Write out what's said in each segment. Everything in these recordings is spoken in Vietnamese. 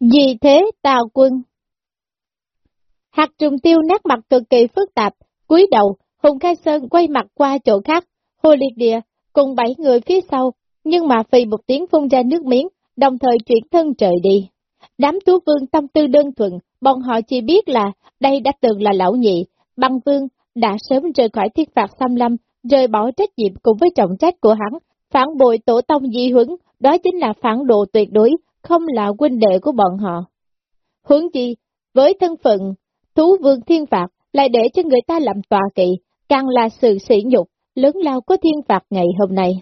Vì thế tào quân. Hạt trùng tiêu nét mặt cực kỳ phức tạp, cúi đầu, Hùng Khai Sơn quay mặt qua chỗ khác, Hồ Liệt Địa cùng bảy người phía sau, nhưng mà phì một tiếng phun ra nước miếng, đồng thời chuyển thân trời đi. Đám tú vương tâm tư đơn thuần, bọn họ chỉ biết là đây đã từng là lão nhị, băng vương đã sớm rời khỏi thiết phạt xâm lâm, rời bỏ trách nhiệm cùng với trọng trách của hắn, phản bội tổ tông di huấn, đó chính là phản đồ tuyệt đối, không là huynh đệ của bọn họ. Hướng chi, với thân phận, thú vương thiên phạt, lại để cho người ta làm tòa kỵ, càng là sự sỉ nhục, lớn lao của thiên phạt ngày hôm nay.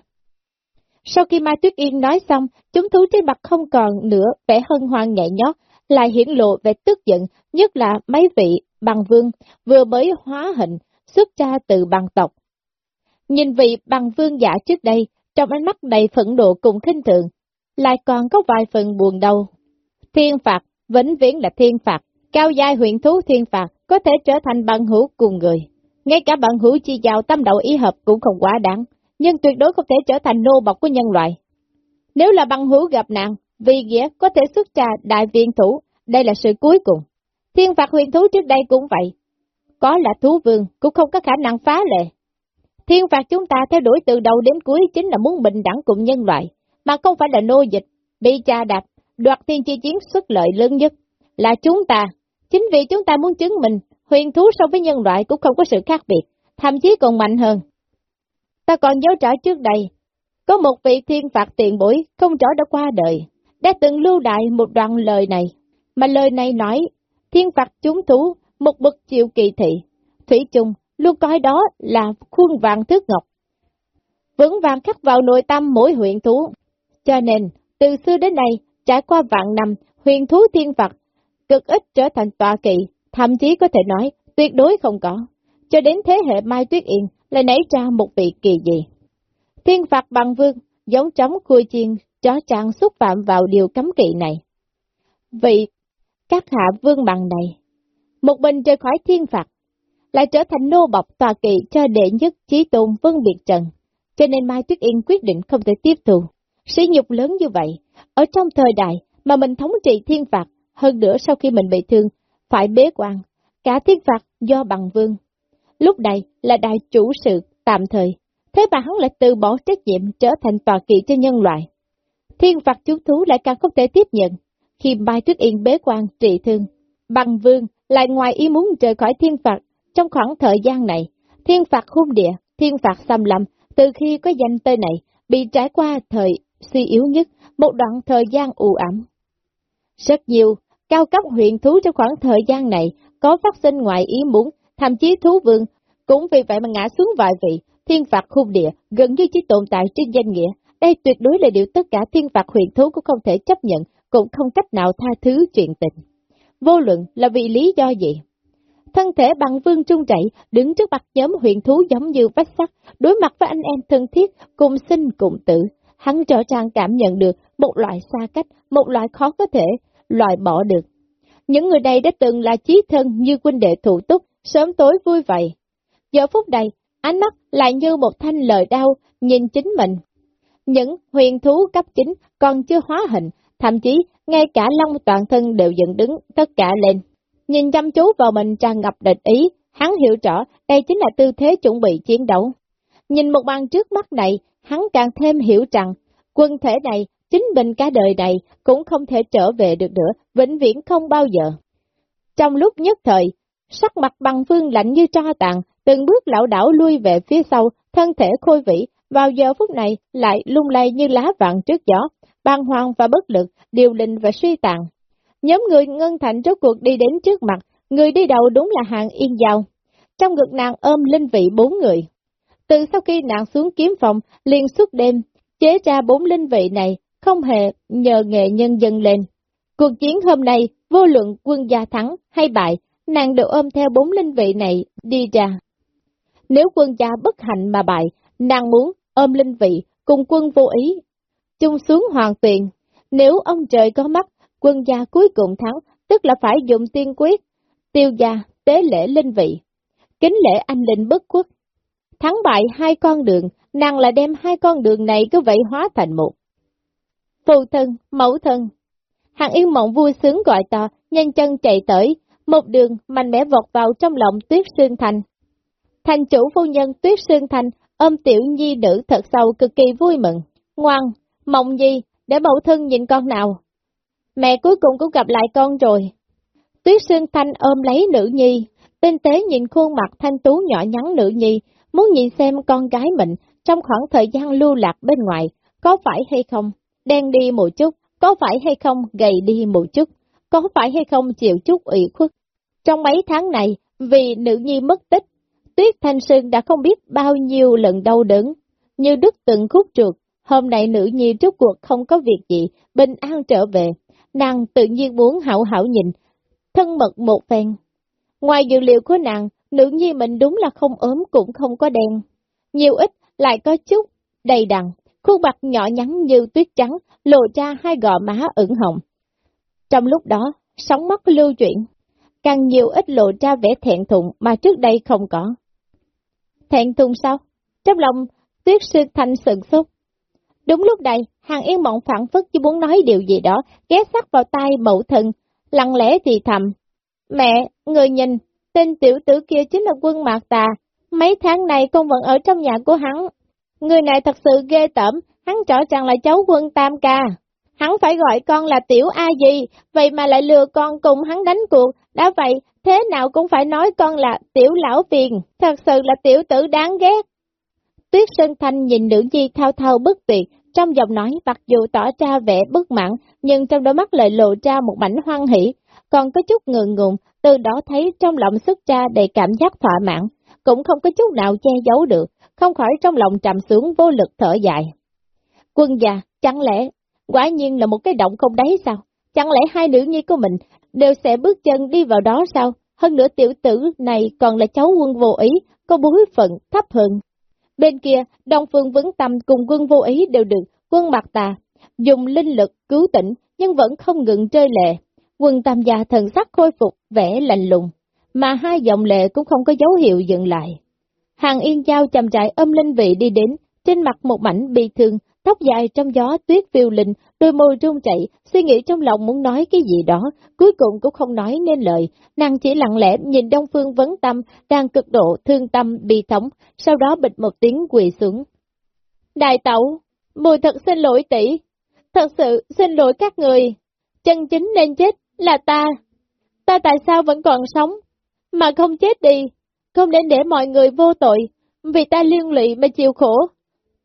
Sau khi Mai Tuyết Yên nói xong, chúng thú trên mặt không còn nữa vẻ hân hoan nhẹ nhót, lại hiển lộ vẻ tức giận, nhất là mấy vị bằng vương vừa mới hóa hình, xuất ra từ bằng tộc. Nhìn vị bằng vương giả trước đây, trong ánh mắt đầy phẫn nộ cùng khinh thường, lại còn có vài phần buồn đầu. Thiên phạt, vĩnh viễn là thiên phạt, cao giai huyện thú thiên phạt, có thể trở thành bằng hữu cùng người. Ngay cả bằng hữu chi giao tâm đầu ý hợp cũng không quá đáng, nhưng tuyệt đối không thể trở thành nô bọc của nhân loại. Nếu là bằng hữu gặp nạn, vì nghĩa có thể xuất trà đại viện thủ, đây là sự cuối cùng. Thiên phạt huyền thú trước đây cũng vậy. Có là thú vương, cũng không có khả năng phá lệ. Thiên phạt chúng ta theo đuổi từ đầu đến cuối chính là muốn bình đẳng cùng nhân loại, mà không phải là nô dịch, bị cha đạp, đoạt thiên chi chiến xuất lợi lớn nhất. Là chúng ta, chính vì chúng ta muốn chứng minh, huyền thú so với nhân loại cũng không có sự khác biệt, thậm chí còn mạnh hơn. Ta còn nhớ rõ trước đây, có một vị thiên phạt tiền bối không rõ đã qua đời, đã từng lưu đại một đoạn lời này, mà lời này nói, thiên phạt chúng thú, một bậc chịu kỳ thị, thủy chung luôn coi đó là khuôn vàng thước ngọc. Vững vàng khắc vào nội tâm mỗi huyện thú, cho nên, từ xưa đến nay, trải qua vạn năm, huyền thú thiên vật cực ít trở thành tọa kỵ, thậm chí có thể nói, tuyệt đối không có. Cho đến thế hệ Mai Tuyết Yên, lại nảy ra một vị kỳ dị. Thiên phạt bằng vương, giống chóng khui chiên, chó trang xúc phạm vào điều cấm kỵ này. Vị các hạ vương bằng này, một mình rời khỏi thiên phạt, lại trở thành nô bọc tòa kỵ cho đệ nhất trí tôn vương biệt trần, cho nên Mai Tuyết Yên quyết định không thể tiếp thu. Sĩ nhục lớn như vậy, ở trong thời đại mà mình thống trị thiên phạt, hơn nữa sau khi mình bị thương, phải bế quan, cả thiên phạt do bằng vương. Lúc này là đại chủ sự tạm thời, thế mà hắn lại từ bỏ trách nhiệm trở thành tòa kỵ cho nhân loại. Thiên phạt chú thú lại càng không thể tiếp nhận, khi Mai Tuyết Yên bế quan trị thương, bằng vương lại ngoài ý muốn rời khỏi thiên phạt trong khoảng thời gian này. Thiên phạt hung địa, thiên phạt xâm lâm, từ khi có danh tên này, bị trải qua thời suy yếu nhất, một đoạn thời gian u ẩm. Rất nhiều cao cấp huyện thú trong khoảng thời gian này có phát sinh ngoại ý muốn, thậm chí thú vương, cũng vì vậy mà ngã xuống vài vị, thiên phạt khung địa, gần như chỉ tồn tại trên danh nghĩa. Đây tuyệt đối là điều tất cả thiên phạt huyện thú cũng không thể chấp nhận, cũng không cách nào tha thứ chuyện tình. Vô luận là vì lý do gì? Thân thể bằng vương trung chảy, đứng trước mặt nhóm huyện thú giống như vách sắt, đối mặt với anh em thân thiết, cùng sinh cùng tử. Hắn trở trang cảm nhận được một loại xa cách, một loại khó có thể loại bỏ được. Những người này đã từng là chí thân như quân đệ thủ túc, sớm tối vui vậy. Giờ phút này, ánh mắt lại như một thanh lời đau, nhìn chính mình. Những huyền thú cấp chính còn chưa hóa hình, thậm chí ngay cả long toàn thân đều dựng đứng tất cả lên. Nhìn chăm chú vào mình tràn ngập địch ý, hắn hiểu rõ đây chính là tư thế chuẩn bị chiến đấu. Nhìn một bàn trước mắt này, hắn càng thêm hiểu rằng, quân thể này, chính mình cả đời này cũng không thể trở về được nữa, vĩnh viễn không bao giờ. Trong lúc nhất thời, sắc mặt bằng phương lạnh như tro tàn, từng bước lão đảo lui về phía sau, thân thể khôi vĩ, vào giờ phút này lại lung lay như lá vàng trước gió, bàng hoàng và bất lực, điều linh và suy tàn. Nhóm người ngân thành rốt cuộc đi đến trước mặt, người đi đầu đúng là hàng yên giao. Trong ngực nàng ôm linh vị bốn người. Từ sau khi nàng xuống kiếm phòng, liền suốt đêm, chế ra bốn linh vị này, không hề nhờ nghệ nhân dân lên. Cuộc chiến hôm nay, vô luận quân gia thắng hay bại, nàng đều ôm theo bốn linh vị này đi ra. Nếu quân gia bất hạnh mà bại, nàng muốn ôm linh vị cùng quân vô ý, chung xuống hoàng tuyền. Nếu ông trời có mắt, quân gia cuối cùng thắng, tức là phải dùng tiên quyết, tiêu gia, tế lễ linh vị, kính lễ anh linh bất quốc. Thắng bại hai con đường, nàng lại đem hai con đường này cứ vậy hóa thành một. Phù thân, mẫu thân, Hàng Yên Mộng vui sướng gọi to, nhanh chân chạy tới, một đường mạnh mẽ vọt vào trong lòng Tuyết Sương Thành. Thành chủ phu nhân Tuyết Sương Thành ôm tiểu nhi nữ thật sâu cực kỳ vui mừng. Ngoan, mộng gì, để mẫu thân nhìn con nào. Mẹ cuối cùng cũng gặp lại con rồi. Tuyết Sương Thanh ôm lấy nữ nhi, tinh tế nhìn khuôn mặt thanh tú nhỏ nhắn nữ nhi, muốn nhìn xem con gái mình trong khoảng thời gian lưu lạc bên ngoài, có phải hay không, đen đi một chút, có phải hay không? Gầy đi một chút, có phải hay không? Chịu chút ủy khuất. Trong mấy tháng này, vì nữ nhi mất tích, Tuyết Thanh Sơn đã không biết bao nhiêu lần đau đớn, như đứt từng khúc trượt, hôm nay nữ nhi trước cuộc không có việc gì, bình an trở về, nàng tự nhiên muốn hảo hảo nhìn, thân mật một phen. Ngoài dữ liệu của nàng, nữ nhi mình đúng là không ốm cũng không có đen, nhiều ít lại có chút đầy đặn, khuôn mặt nhỏ nhắn như tuyết trắng, lộ ra hai gò má ửng hồng. Trong lúc đó, sóng mắt lưu chuyển, càng nhiều ít lộ ra vẻ thẹn thùng mà trước đây không có. Thẹn thùng sao? Trong lòng, tuyết sư thanh sừng sốt. Đúng lúc này, hàng yên mộng phản phất như muốn nói điều gì đó, ghé sát vào tai mẫu thân, lặng lẽ thì thầm. Mẹ, người nhìn, tên tiểu tử kia chính là quân mạc tà, mấy tháng này con vẫn ở trong nhà của hắn. Người này thật sự ghê tởm, hắn rõ ràng là cháu quân tam ca. Hắn phải gọi con là tiểu A gì, vậy mà lại lừa con cùng hắn đánh cuộc, đã vậy, thế nào cũng phải nói con là tiểu lão phiền, thật sự là tiểu tử đáng ghét. Tuyết Sơn Thanh nhìn nữ nhi thao thao bất tuyệt, trong giọng nói mặc dù tỏ ra vẻ bất mãn, nhưng trong đôi mắt lại lộ ra một mảnh hoan hỷ, còn có chút ngượng ngùng, từ đó thấy trong lòng xuất ra đầy cảm giác thỏa mãn, cũng không có chút nào che giấu được, không khỏi trong lòng trầm xuống vô lực thở dài. Quân già, chẳng lẽ, quả nhiên là một cái động không đáy sao? Chẳng lẽ hai nữ nhi của mình đều sẽ bước chân đi vào đó sao? Hơn nữa tiểu tử này còn là cháu quân vô ý, có bối phận thấp hơn. Bên kia, Đông Phương Vấn Tâm cùng quân vô ý đều được quân mặt tà, dùng linh lực cứu tỉnh, nhưng vẫn không ngừng chơi lệ. Quân tam gia thần sắc khôi phục, vẻ lạnh lùng, mà hai dòng lệ cũng không có dấu hiệu dừng lại. Hàng yên giao chầm trại âm linh vị đi đến, trên mặt một mảnh bị thương, tóc dài trong gió tuyết phiêu linh, đôi môi run chạy, suy nghĩ trong lòng muốn nói cái gì đó, cuối cùng cũng không nói nên lời, nàng chỉ lặng lẽ nhìn Đông Phương vấn tâm, đang cực độ thương tâm bị thống, sau đó bịch một tiếng quỳ xuống. Đại tẩu, mùi thật xin lỗi tỷ, thật sự xin lỗi các người, chân chính nên chết là ta, ta tại sao vẫn còn sống, mà không chết đi, không nên để mọi người vô tội, vì ta liên lụy mà chịu khổ.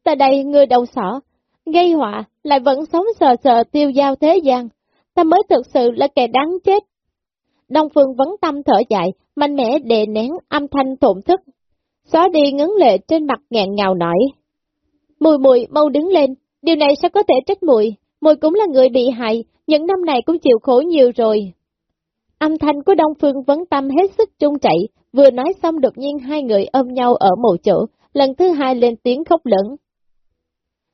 Ta đây người đầu sỏ, gây họa, lại vẫn sống sờ sờ tiêu giao thế gian, ta mới thực sự là kẻ đáng chết. Đông Phương vấn tâm thở dài, mạnh mẽ đè nén âm thanh thổn thức, xóa đi ngấn lệ trên mặt ngẹn ngào nổi. Mùi mùi mau đứng lên, điều này sao có thể trách mùi, mùi cũng là người bị hại, những năm này cũng chịu khổ nhiều rồi. Âm thanh của Đông Phương vấn tâm hết sức trung chạy, vừa nói xong đột nhiên hai người ôm nhau ở một chỗ, lần thứ hai lên tiếng khóc lẫn.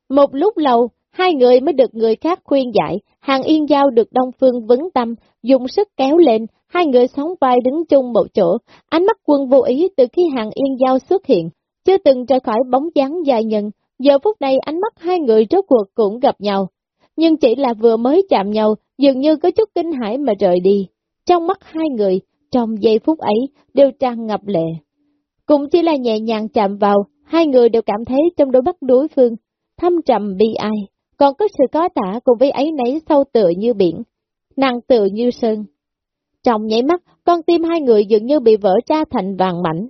Một lúc lâu, hai người mới được người khác khuyên giải, hàng yên giao được Đông Phương vấn tâm, dùng sức kéo lên, hai người sóng vai đứng chung một chỗ, ánh mắt quân vô ý từ khi hàng yên giao xuất hiện, chưa từng rời khỏi bóng dáng dài nhân, giờ phút này ánh mắt hai người rốt cuộc cũng gặp nhau, nhưng chỉ là vừa mới chạm nhau, dường như có chút kinh hãi mà rời đi. Trong mắt hai người, trong giây phút ấy, đều tràn ngập lệ. Cũng chỉ là nhẹ nhàng chạm vào, hai người đều cảm thấy trong đôi mắt đối phương, thâm trầm bi ai, còn có sự có tả cùng với ấy nấy sâu tựa như biển, nặng tựa như sơn. Trong nháy mắt, con tim hai người dường như bị vỡ ra thành vàng mảnh.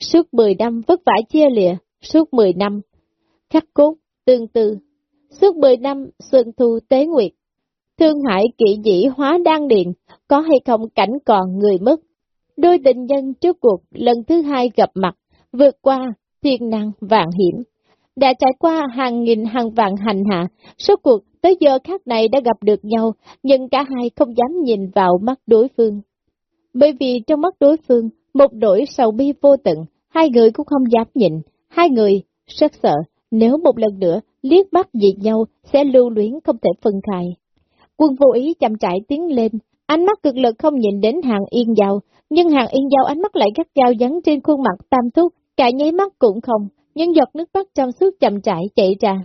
Suốt 10 năm vất vả chia lìa, suốt 10 năm, khắc cốt, tương tư, suốt 10 năm xuân thu tế nguyệt, thương hại kỵ dĩ hóa đan điện, có hay không cảnh còn người mất. Đôi tình nhân trước cuộc lần thứ hai gặp mặt, vượt qua thiên năng vạn hiểm. Đã trải qua hàng nghìn hàng vạn hành hạ, số cuộc tới giờ khác này đã gặp được nhau, nhưng cả hai không dám nhìn vào mắt đối phương. Bởi vì trong mắt đối phương, một nỗi sầu bi vô tận, hai người cũng không dám nhìn, hai người rất sợ, nếu một lần nữa liếc mắt dị nhau sẽ lưu luyến không thể phân khai. Quân vô ý chậm trải tiến lên, ánh mắt cực lực không nhìn đến hàng yên giao, nhưng hàng yên giao ánh mắt lại gắt gao dắn trên khuôn mặt tam thúc, cả nháy mắt cũng không, những giọt nước mắt trong suốt chậm trải chạy ra.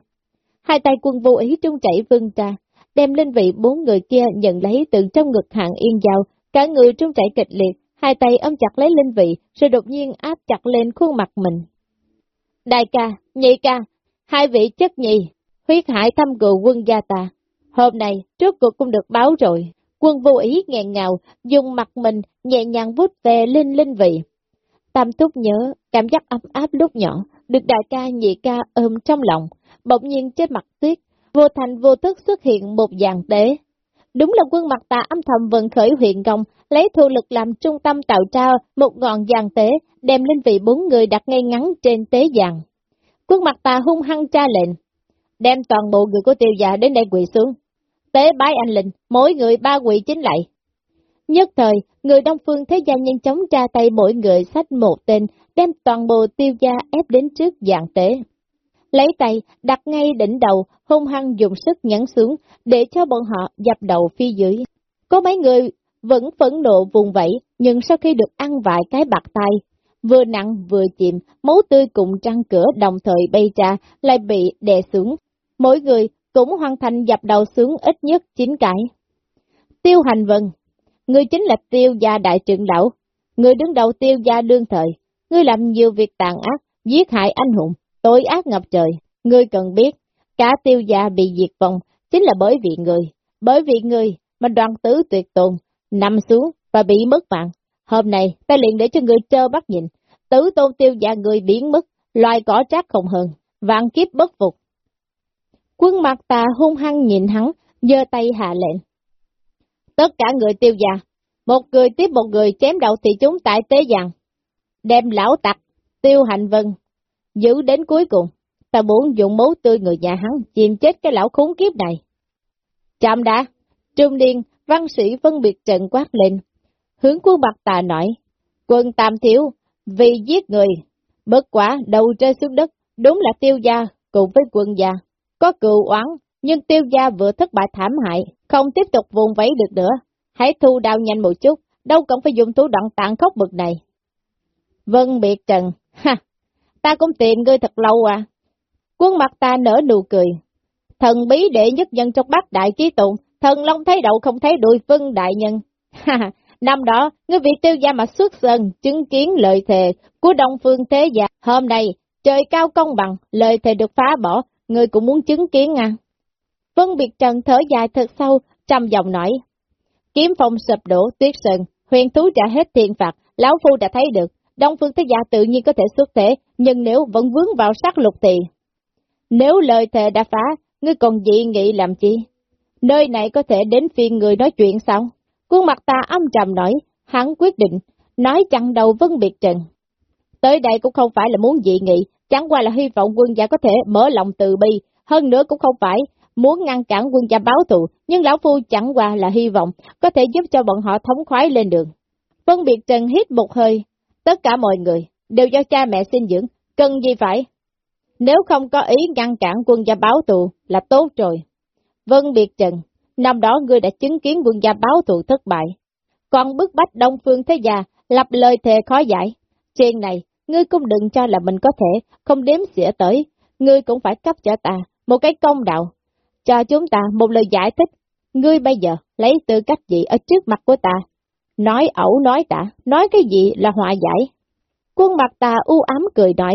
Hai tay quân vô ý trung chảy vươn ra, đem linh vị bốn người kia nhận lấy từ trong ngực hạng yên giao. cả người trung chảy kịch liệt, hai tay ôm chặt lấy linh vị, rồi đột nhiên áp chặt lên khuôn mặt mình. Đại ca, nhị ca, hai vị chất nhì, huyết hải thăm cựu quân gia ta. Hôm nay, trước cuộc cũng được báo rồi, quân vô ý nghẹn ngào, dùng mặt mình nhẹ nhàng vút về lên linh vị. Tam túc nhớ, cảm giác ấm áp lúc nhỏ, được đại ca nhị ca ôm trong lòng, bỗng nhiên trên mặt tuyết, vô thành vô thức xuất hiện một dàn tế. Đúng là quân mặt tà âm thầm vận khởi huyện công, lấy thu lực làm trung tâm tạo ra một ngọn dàn tế, đem linh vị bốn người đặt ngay ngắn trên tế dàn. Quân mặt tà hung hăng tra lệnh, đem toàn bộ người của tiêu gia đến đây quỳ xuống. Tế bái anh linh, mỗi người ba quỳ chính lại. Nhất thời, người Đông Phương Thế Gia nhanh chóng tra tay mỗi người sách một tên, đem toàn bộ tiêu gia ép đến trước dạng tế. Lấy tay, đặt ngay đỉnh đầu, hung hăng dùng sức nhấn xuống, để cho bọn họ dập đầu phía dưới. Có mấy người vẫn phẫn nộ vùng vẫy, nhưng sau khi được ăn vài cái bạc tay, vừa nặng vừa chìm, máu tươi cùng trăng cửa đồng thời bay ra, lại bị đè xuống. Mỗi người cũng hoàn thành dập đầu xuống ít nhất 9 cái. Tiêu hành vân, người chính là tiêu gia đại trưởng lão, người đứng đầu tiêu gia đương thời, ngươi làm nhiều việc tàn ác, giết hại anh hùng, tối ác ngập trời, ngươi cần biết, cả tiêu gia bị diệt vong, chính là bởi vì người, bởi vì người mà đoàn tứ tuyệt tồn, nằm xuống và bị mất mạng. Hôm nay, ta liền để cho người trơ bắt nhìn, tứ tôn tiêu gia người biến mất, loài cỏ trác không hơn, vạn kiếp bất phục. Quân mặt tà hung hăng nhìn hắn, giơ tay hạ lệnh. Tất cả người tiêu gia, một người tiếp một người chém đầu thì chúng tại tế giằng. đem lão tặc, tiêu hạnh vân, giữ đến cuối cùng. Ta muốn dùng máu tươi người nhà hắn, chìm chết cái lão khốn kiếp này. Chạm đã, trung điên, văn sĩ phân biệt trận quát lên. Hướng quân mặt tà nói, quân tam thiếu, vì giết người, bất quả đầu rơi xuống đất, đúng là tiêu gia cùng với quân gia. Có cựu oán, nhưng tiêu gia vừa thất bại thảm hại, không tiếp tục vùng vẫy được nữa. Hãy thu đào nhanh một chút, đâu cần phải dùng thủ đoạn tàn khốc bực này. Vân biệt trần, ha, ta cũng tìm ngươi thật lâu à. Quân mặt ta nở nụ cười. Thần bí đệ nhất nhân trong bát đại trí tụng, thần long thấy đậu không thấy đuôi vân đại nhân. ha Ha, năm đó, ngươi vị tiêu gia mà xuất sơn, chứng kiến lời thề của Đông Phương Thế Gia. Hôm nay, trời cao công bằng, lời thề được phá bỏ, ngươi cũng muốn chứng kiến à. Vân Biệt Trần thở dài thật sâu, trầm giọng nói. Kiếm phong sập đổ, tuyết sơn, huyền thú trả hết tiền phạt, lão phu đã thấy được, Đông Phương Thế Gia tự nhiên có thể xuất thể, nhưng nếu vẫn vướng vào sát lục thì... Nếu lời thề đã phá, ngươi còn dị nghị làm chi? Nơi này có thể đến phiên người nói chuyện sao? Khuôn mặt ta âm trầm nói, hắn quyết định, nói chặn đầu vân biệt trần. Tới đây cũng không phải là muốn dị nghị, chẳng qua là hy vọng quân gia có thể mở lòng từ bi, hơn nữa cũng không phải muốn ngăn cản quân gia báo thù, nhưng lão phu chẳng qua là hy vọng có thể giúp cho bọn họ thống khoái lên đường. Vân Biệt Trần hít một hơi, tất cả mọi người đều do cha mẹ sinh dưỡng, cần gì phải? Nếu không có ý ngăn cản quân gia báo thù là tốt rồi. Vân Biệt Trần, năm đó ngươi đã chứng kiến quân gia báo thù thất bại. Còn bức bách Đông Phương Thế Gia lập lời thề khó giải. Chuyện này, ngươi cũng đừng cho là mình có thể không đếm xỉa tới, ngươi cũng phải cấp cho ta một cái công đạo. Cho chúng ta một lời giải thích, ngươi bây giờ lấy tư cách gì ở trước mặt của ta? Nói ẩu nói tả, nói cái gì là hòa giải? Quân mặt ta u ám cười nói,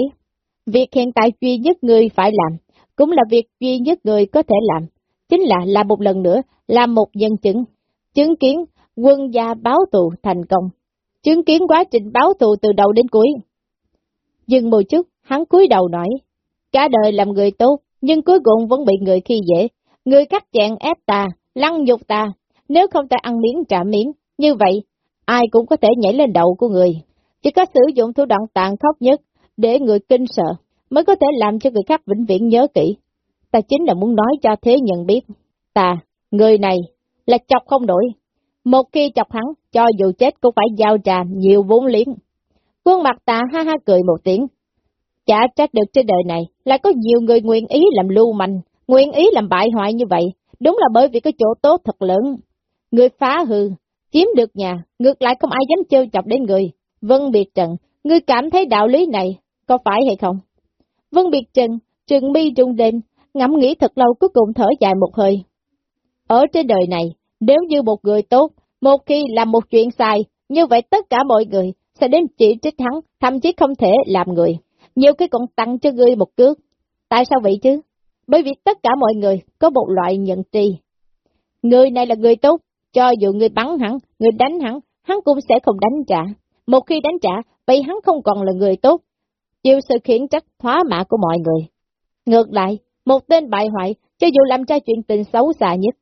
việc hiện tại duy nhất ngươi phải làm, cũng là việc duy nhất ngươi có thể làm, chính là là một lần nữa, là một nhân chứng, chứng kiến quân gia báo tù thành công, chứng kiến quá trình báo tù từ đầu đến cuối. Dừng một chút, hắn cúi đầu nói, cả đời làm người tốt, nhưng cuối cùng vẫn bị người khi dễ, người cắt chẹn ép ta, lăng nhục ta, nếu không ta ăn miếng trả miếng, như vậy, ai cũng có thể nhảy lên đầu của người. Chỉ có sử dụng thủ đoạn tàn khốc nhất để người kinh sợ, mới có thể làm cho người khác vĩnh viễn nhớ kỹ. Ta chính là muốn nói cho thế nhận biết, ta, người này, là chọc không đổi. Một khi chọc hắn, cho dù chết cũng phải giao trà nhiều vốn liếng. khuôn mặt ta ha ha cười một tiếng. Chả trách được trên đời này là có nhiều người nguyện ý làm lưu manh, nguyện ý làm bại hoại như vậy, đúng là bởi vì có chỗ tốt thật lớn. Người phá hư, chiếm được nhà, ngược lại không ai dám trêu chọc đến người. Vân Biệt Trần, ngươi cảm thấy đạo lý này, có phải hay không? Vân Biệt Trần, trừng mi trung đêm, ngẫm nghĩ thật lâu cuối cùng thở dài một hơi. Ở trên đời này, nếu như một người tốt, một khi làm một chuyện sai, như vậy tất cả mọi người sẽ đến chỉ trích hắn, thậm chí không thể làm người. Nhiều cái còn tặng cho ngươi một cước. Tại sao vậy chứ? Bởi vì tất cả mọi người có một loại nhận tri. Người này là người tốt, cho dù người bắn hắn, người đánh hắn, hắn cũng sẽ không đánh trả. Một khi đánh trả, vậy hắn không còn là người tốt, chịu sự khiển trách thoá mạ của mọi người. Ngược lại, một tên bại hoại, cho dù làm ra chuyện tình xấu xa nhất,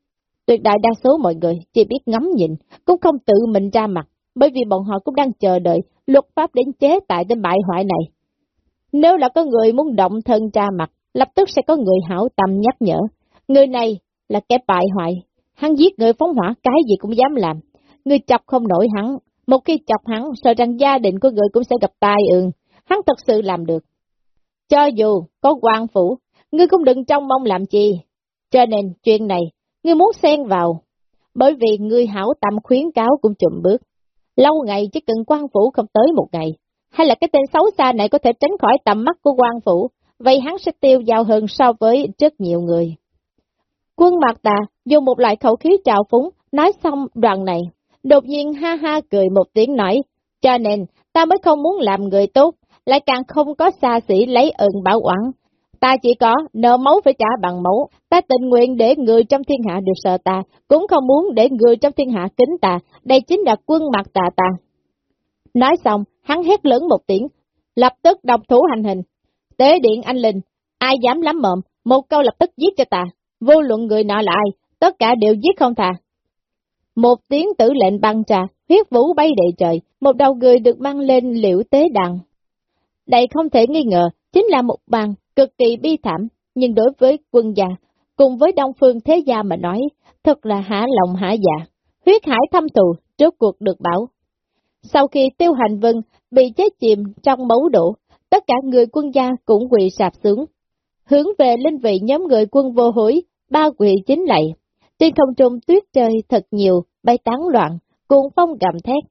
tuyệt đại đa số mọi người chỉ biết ngắm nhìn, cũng không tự mình ra mặt, bởi vì bọn họ cũng đang chờ đợi luật pháp đến chế tại tên bại hoại này. Nếu là có người muốn động thân ra mặt, lập tức sẽ có người hảo tâm nhắc nhở. Người này là kẻ bại hoại, hắn giết người phóng hỏa cái gì cũng dám làm. Người chọc không nổi hắn, một khi chọc hắn, sợ rằng gia đình của người cũng sẽ gặp tai ương, hắn thật sự làm được. Cho dù có quan phủ, ngươi cũng đừng trông mong làm chi. Cho nên chuyện này, ngươi muốn xen vào, bởi vì ngươi hảo tâm khuyến cáo cũng chùm bước. Lâu ngày chỉ cần quan phủ không tới một ngày, hay là cái tên xấu xa này có thể tránh khỏi tầm mắt của quan phủ, vậy hắn sẽ tiêu dao hơn so với rất nhiều người. Quân Mạc Tà dùng một loại khẩu khí trào phúng, nói xong đoạn này, đột nhiên ha ha cười một tiếng nói, cho nên ta mới không muốn làm người tốt, lại càng không có xa xỉ lấy ơn bảo quản. Ta chỉ có nợ máu phải trả bằng máu, ta tình nguyện để người trong thiên hạ được sợ ta, cũng không muốn để người trong thiên hạ kính ta, đây chính là quân mặt tà ta. Nói xong, hắn hét lớn một tiếng, lập tức độc thủ hành hình. Tế điện anh Linh, ai dám lắm mộm, một câu lập tức giết cho ta, vô luận người nọ là ai, tất cả đều giết không thà. Một tiếng tử lệnh băng trà, huyết vũ bay đầy trời, một đầu người được mang lên liễu tế đằng. Đây không thể nghi ngờ, chính là một bàn cực kỳ bi thảm, nhưng đối với quân gia, cùng với Đông Phương Thế Gia mà nói, thật là hả lòng hả dạ. Huyết hải thâm thù, trước cuộc được bảo. Sau khi tiêu hành vân bị chết chìm trong máu đổ, tất cả người quân gia cũng quỳ sạp xuống. Hướng về linh vị nhóm người quân vô hối, ba quỳ chính lạy. Trên không trung tuyết trời thật nhiều, bay tán loạn, cuồng phong gầm thét.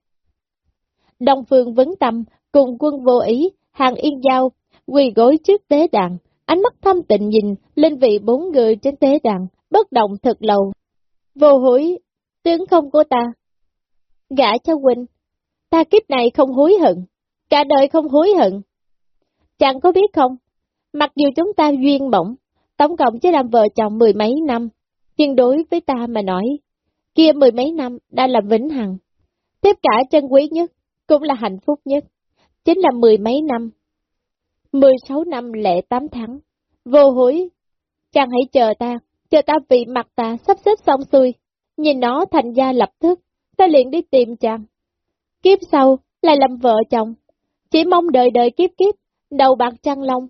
Đông Phương vấn tâm, cùng quân vô ý, hàng yên giao, quỳ gối trước tế đàn, ánh mắt thâm tịnh nhìn lên vị bốn người trên tế đàn, bất động thật lâu. Vô hối, tướng không của ta. Gã cho huynh, ta kiếp này không hối hận, cả đời không hối hận. Chẳng có biết không, mặc dù chúng ta duyên bổng, tổng cộng chỉ làm vợ chồng mười mấy năm, nhưng đối với ta mà nói, kia mười mấy năm đã là vĩnh hằng. Tiếp cả chân quý nhất, cũng là hạnh phúc nhất, chính là mười mấy năm. Mười sáu năm lệ tám tháng, vô hối, chàng hãy chờ ta, chờ ta vì mặt ta sắp xếp xong xuôi, nhìn nó thành gia lập tức, ta liền đi tìm chàng. Kiếp sau, lại làm vợ chồng, chỉ mong đời đời kiếp kiếp, đầu bạc trăng long.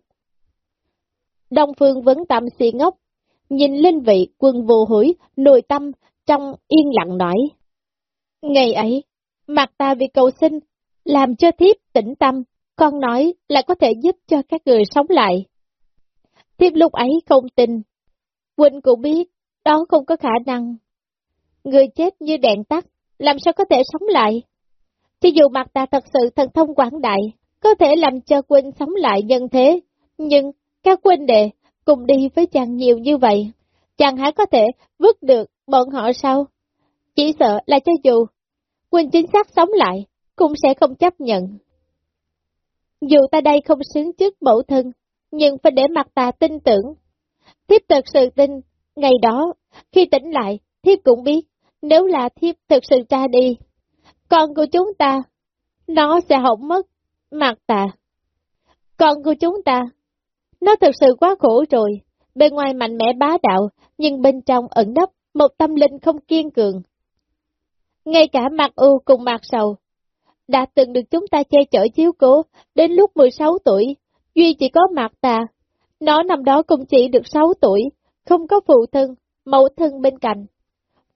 Đông Phương vẫn tạm xì ngốc, nhìn linh vị quân vô hối, nội tâm, trong yên lặng nói. Ngày ấy, mặt ta vì cầu sinh, làm cho thiếp tĩnh tâm, con nói là có thể giúp cho các người sống lại. Thiếp lúc ấy không tin. Quỳnh cũng biết, đó không có khả năng. Người chết như đèn tắt, làm sao có thể sống lại? Cho dù mặt ta thật sự thần thông quảng đại, có thể làm cho Quỳnh sống lại nhân thế, nhưng các huynh đệ cùng đi với chàng nhiều như vậy, chàng há có thể vứt được bọn họ sao? Chỉ sợ là cho dù Quỳnh chính xác sống lại, cũng sẽ không chấp nhận. Dù ta đây không xứng trước mẫu thân, nhưng phải để mặt ta tin tưởng. Thiếp thật sự tin, ngày đó, khi tỉnh lại, thiếp cũng biết, nếu là thiếp thật sự ra đi, con của chúng ta, nó sẽ hỏng mất, mặt ta. Con của chúng ta, nó thật sự quá khổ rồi, bên ngoài mạnh mẽ bá đạo, nhưng bên trong ẩn nấp một tâm linh không kiên cường. Ngay cả mặt ưu cùng mặt sầu, đã từng được chúng ta che chở chiếu cố, đến lúc 16 tuổi, Duy chỉ có mặt ta. Nó năm đó cũng chỉ được 6 tuổi, không có phụ thân, mẫu thân bên cạnh.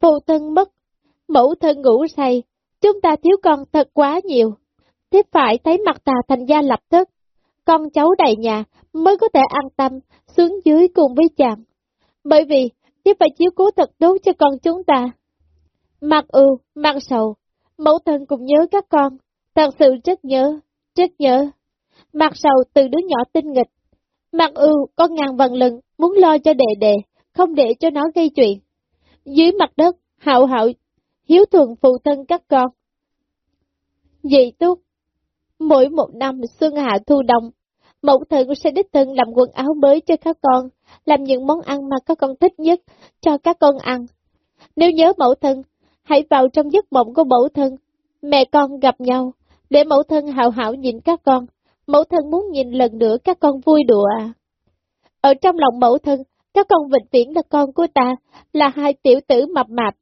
Phụ thân mất, mẫu thân ngủ say, chúng ta thiếu con thật quá nhiều. Tiếp phải thấy mặt ta thành gia lập tức, con cháu đầy nhà mới có thể an tâm xuống dưới cùng với chàng. Bởi vì, tiếp phải chiếu cố thật tốt cho con chúng ta. Mặt ưu, mặt sầu, mẫu thân cũng nhớ các con, thật sự rất nhớ, rất nhớ. Mặt sầu từ đứa nhỏ tinh nghịch. Mặt ưu con ngàn vần lần muốn lo cho đệ đệ, không để cho nó gây chuyện. dưới mặt đất, hạo hạo, hiếu thuận phụ thân các con. Dị túc, mỗi một năm xuân hạ thu đông, mẫu thân sẽ đích thân làm quần áo mới cho các con, làm những món ăn mà các con thích nhất cho các con ăn. Nếu nhớ mẫu thân, hãy vào trong giấc mộng của mẫu thân, mẹ con gặp nhau, để mẫu thân hào hảo nhìn các con, mẫu thân muốn nhìn lần nữa các con vui đùa à. Ở trong lòng mẫu thân, các con vĩnh viễn là con của ta, là hai tiểu tử mập mạp.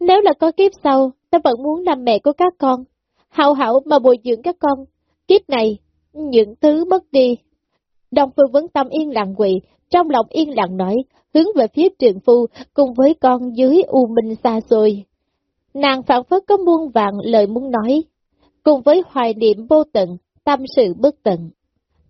Nếu là có kiếp sau, ta vẫn muốn làm mẹ của các con, hào hảo mà bồi dưỡng các con. Kiếp này, những thứ mất đi. Đồng phương vấn tâm yên lặng quỳ, trong lòng yên lặng nói, hướng về phía trường phu cùng với con dưới u minh xa xôi. Nàng phản phất có muôn vạn lời muốn nói, cùng với hoài niệm vô tận, tâm sự bất tận.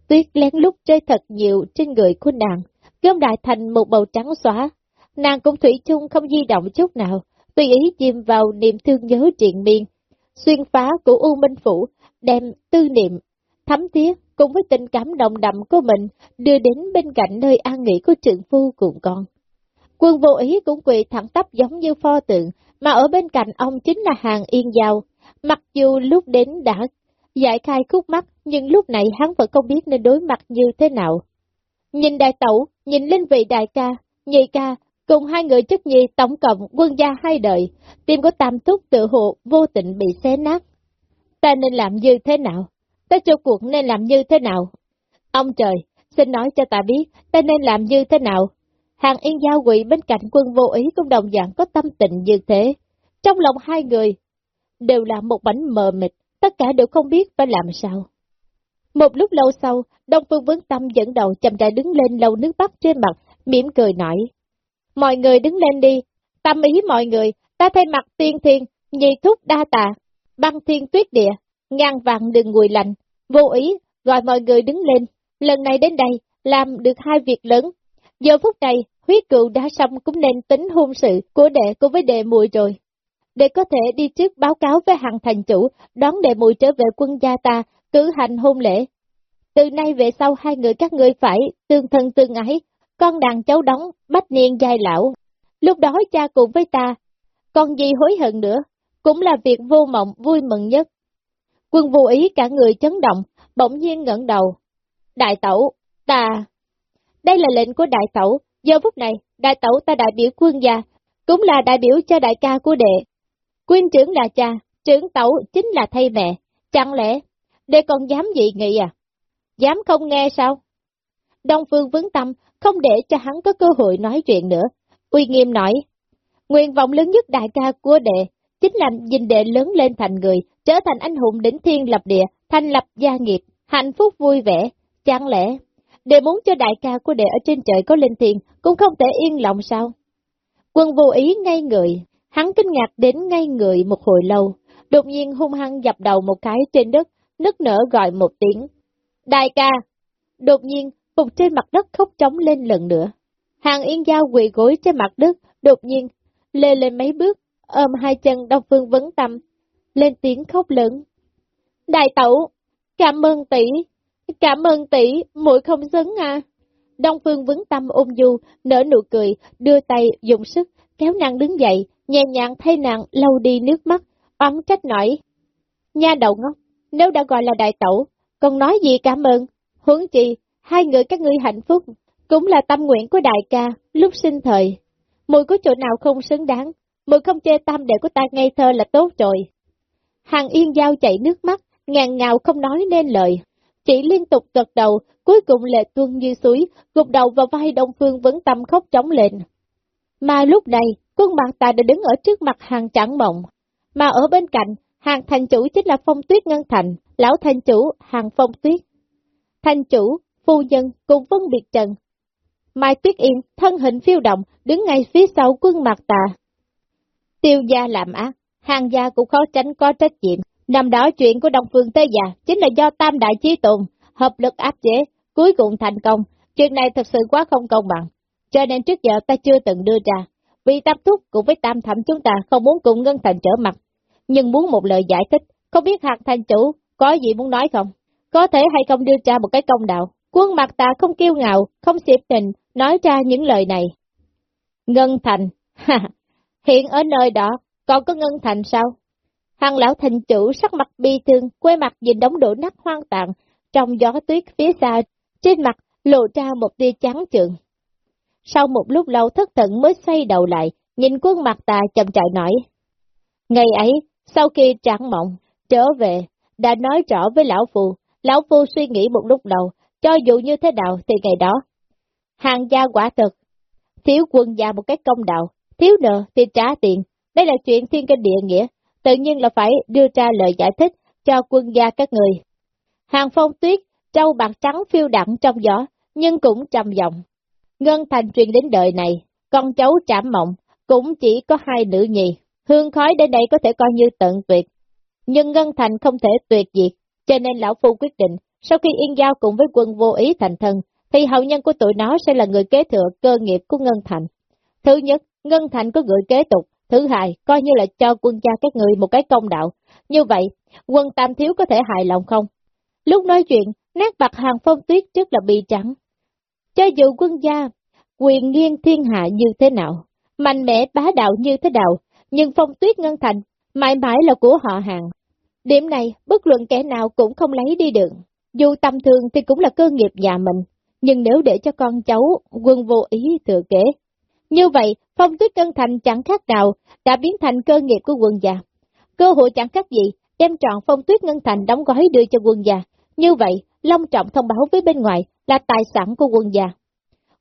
Tuyết lén lút rơi thật nhiều trên người của nàng, gom đại thành một bầu trắng xóa. Nàng cũng thủy chung không di động chút nào, tùy ý chìm vào niềm thương nhớ triền miên. Xuyên phá của U Minh Phủ, đem tư niệm, thấm thiết cùng với tình cảm đồng đậm của mình đưa đến bên cạnh nơi an nghỉ của trượng phu cùng con. Quân vô ý cũng quỳ thẳng tắp giống như pho tượng, mà ở bên cạnh ông chính là hàng yên giao. Mặc dù lúc đến đã giải khai khúc mắt, nhưng lúc này hắn vẫn không biết nên đối mặt như thế nào. Nhìn đại tẩu, nhìn lên vị đại ca, nhị ca, cùng hai người chất nhi tổng cộng quân gia hai đời, tim của tam túc tự hộ vô tình bị xé nát. Ta nên làm như thế nào? Ta cho cuộc nên làm như thế nào? Ông trời, xin nói cho ta biết, ta nên làm như thế nào? Hàng yên giao quỷ bên cạnh quân vô ý cũng đồng dạng có tâm tình như thế. Trong lòng hai người, đều là một bánh mờ mịt, tất cả đều không biết phải làm sao. Một lúc lâu sau, Đông Phương Vấn Tâm dẫn đầu chậm rãi đứng lên lau nước mắt trên mặt, mỉm cười nói. Mọi người đứng lên đi, tâm ý mọi người, ta thay mặt tiên thiên, nhị thúc đa tà, băng thiên tuyết địa, ngàn vàng đừng ngùi lạnh, vô ý, gọi mọi người đứng lên, lần này đến đây, làm được hai việc lớn. Giờ phút này, huyết cựu đã xong cũng nên tính hôn sự của đệ cùng với đệ muội rồi. Để có thể đi trước báo cáo với hàng thành chủ, đón đệ muội trở về quân gia ta, cử hành hôn lễ. Từ nay về sau hai người các ngươi phải tương thân tương ái, con đàn cháu đóng, bách niên giai lão. Lúc đó cha cùng với ta, còn gì hối hận nữa, cũng là việc vô mộng vui mừng nhất. Quân vô ý cả người chấn động, bỗng nhiên ngẩng đầu. Đại tẩu, ta... Đây là lệnh của đại tẩu, giờ phút này, đại tẩu ta đại biểu quân gia, cũng là đại biểu cho đại ca của đệ. Quyên trưởng là cha, trưởng tẩu chính là thay mẹ, chẳng lẽ, đệ còn dám dị nghị à? Dám không nghe sao? Đông Phương vấn tâm, không để cho hắn có cơ hội nói chuyện nữa. Uy nghiêm nói, nguyện vọng lớn nhất đại ca của đệ, chính là nhìn đệ lớn lên thành người, trở thành anh hùng đỉnh thiên lập địa, thành lập gia nghiệp, hạnh phúc vui vẻ. Chẳng lẽ, đệ muốn cho đại ca của đệ ở trên trời có linh thiền, cũng không thể yên lòng sao? Quân vô ý ngay người, hắn kinh ngạc đến ngay người một hồi lâu, đột nhiên hung hăng dập đầu một cái trên đất, nức nở gọi một tiếng. Đại ca! Đột nhiên, phục trên mặt đất khóc trống lên lần nữa. Hàng yên giao quỳ gối trên mặt đất, đột nhiên, lê lên mấy bước, ôm hai chân Đông Phương vấn tâm, lên tiếng khóc lớn. Đại tẩu, cảm ơn tỷ, cảm ơn tỷ, muội không xứng à. Đông Phương vững tâm ôm du, nở nụ cười, đưa tay, dùng sức, kéo nàng đứng dậy, nhẹ nhàng thay nàng lau đi nước mắt, oán trách nổi. Nha đầu ngốc, nếu đã gọi là đại tẩu, còn nói gì cảm ơn, huống chi, hai người các ngươi hạnh phúc, cũng là tâm nguyện của đại ca, lúc sinh thời. Mùi có chỗ nào không xứng đáng, mùi không chê tam đệ của ta ngây thơ là tốt rồi. Hàng yên giao chạy nước mắt, ngàn ngào không nói nên lời, chỉ liên tục gật đầu, cuối cùng lệ tuân như suối, gục đầu vào vai Đông Phương vẫn tâm khóc trống lên. Mà lúc này, quân mặt ta đã đứng ở trước mặt hàng trắng mộng, mà ở bên cạnh, hàng thành chủ chính là phong tuyết ngân thành, lão thành chủ hàng phong tuyết. Thành chủ, phu nhân cùng phân biệt trần. Mai Tuyết Yên, thân hình phiêu động, đứng ngay phía sau quân mặt tà. Tiêu gia làm ác, hàng gia cũng khó tránh có trách nhiệm. Năm đó chuyện của Đông Phương Tế Già chính là do Tam Đại Chí Tùng hợp lực áp chế, cuối cùng thành công. Chuyện này thật sự quá không công bằng. Cho nên trước giờ ta chưa từng đưa ra. Vì Tam Thúc cùng với Tam Thẩm chúng ta không muốn cùng Ngân Thành trở mặt. Nhưng muốn một lời giải thích, không biết hạt thành chủ có gì muốn nói không? Có thể hay không đưa ra một cái công đạo. Quân mặt ta không kiêu ngạo, không xịp tình, nói ra những lời này. Ngân Thành, ha, Hiện ở nơi đó, còn có ngân thành sao? Hàng lão thành chủ sắc mặt bi thương, quay mặt nhìn đống đổ nát hoang tàn, trong gió tuyết phía xa, trên mặt lộ ra một tia trắng trường. Sau một lúc lâu thất thần mới xoay đầu lại, nhìn quân mặt ta chậm chạy nói. Ngày ấy, sau khi tráng mộng, trở về, đã nói rõ với lão phù lão phu suy nghĩ một lúc lâu, cho dù như thế nào thì ngày đó. Hàng gia quả thực, thiếu quân gia một cái công đạo, thiếu nợ thì trả tiền, đây là chuyện thiên kinh địa nghĩa, tự nhiên là phải đưa ra lời giải thích cho quân gia các người. Hàng phong tuyết, trâu bạc trắng phiêu đặng trong gió, nhưng cũng trầm giọng. Ngân thành truyền đến đời này, con cháu trảm mộng, cũng chỉ có hai nữ nhì, hương khói đến đây có thể coi như tận tuyệt. Nhưng Ngân Thành không thể tuyệt diệt, cho nên Lão Phu quyết định, sau khi yên giao cùng với quân vô ý thành thân, thì hậu nhân của tụi nó sẽ là người kế thừa cơ nghiệp của Ngân Thành. Thứ nhất, Ngân Thành có người kế tục, thứ hai, coi như là cho quân gia các người một cái công đạo. Như vậy, quân Tam Thiếu có thể hài lòng không? Lúc nói chuyện, nét mặt hàng phong tuyết rất là bị trắng. Cho dù quân gia, quyền nghiêng thiên hạ như thế nào, mạnh mẽ bá đạo như thế nào, nhưng phong tuyết ngân thành, mãi mãi là của họ hàng. Điểm này, bất luận kẻ nào cũng không lấy đi được. Dù tầm thường thì cũng là cơ nghiệp nhà mình, nhưng nếu để cho con cháu, quân vô ý thừa kế. Như vậy, phong tuyết ngân thành chẳng khác nào, đã biến thành cơ nghiệp của quân già. Cơ hội chẳng khác gì, đem trọn phong tuyết ngân thành đóng gói đưa cho quân già. Như vậy, Long Trọng thông báo với bên ngoài là tài sản của quân già.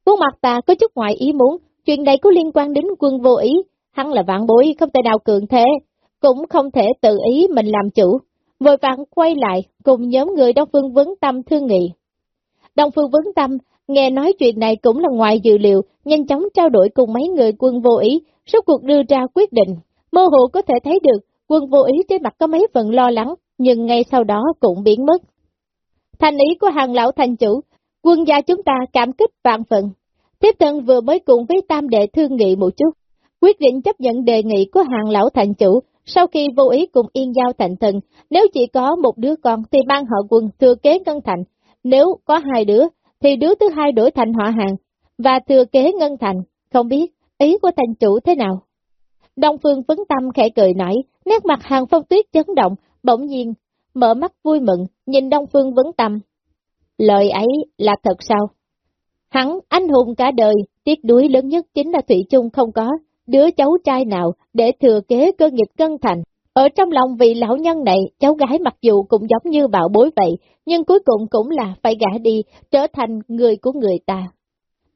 Quân mặt ta có chút ngoại ý muốn, chuyện này có liên quan đến quân vô ý, hắn là vạn bối không thể nào cường thế, cũng không thể tự ý mình làm chủ. Vội vàng quay lại cùng nhóm người Đông Phương Vấn Tâm thương nghị. Đông Phương Vấn Tâm nghe nói chuyện này cũng là ngoài dự liệu, nhanh chóng trao đổi cùng mấy người quân vô ý, suốt cuộc đưa ra quyết định. Mơ hồ có thể thấy được, quân vô ý trên mặt có mấy phần lo lắng, nhưng ngay sau đó cũng biến mất. Thành ý của hàng lão thành chủ, quân gia chúng ta cảm kích vạn phận. Tiếp thân vừa mới cùng với tam đệ thương nghị một chút, quyết định chấp nhận đề nghị của hàng lão thành chủ, sau khi vô ý cùng yên giao thành thần, nếu chỉ có một đứa con thì ban họ quân thừa kế ngân thành, nếu có hai đứa thì đứa thứ hai đổi thành họ hàng, và thừa kế ngân thành, không biết ý của thành chủ thế nào. Đông Phương phấn tâm khẽ cười nói, nét mặt hàng phong tuyết chấn động, bỗng nhiên, mở mắt vui mừng, nhìn Đông Phương vấn tâm. Lời ấy là thật sao? Hắn, anh hùng cả đời, tiếc đuối lớn nhất chính là Thủy chung không có, đứa cháu trai nào để thừa kế cơ nghiệp cân thành. Ở trong lòng vị lão nhân này, cháu gái mặc dù cũng giống như bạo bối vậy, nhưng cuối cùng cũng là phải gả đi, trở thành người của người ta.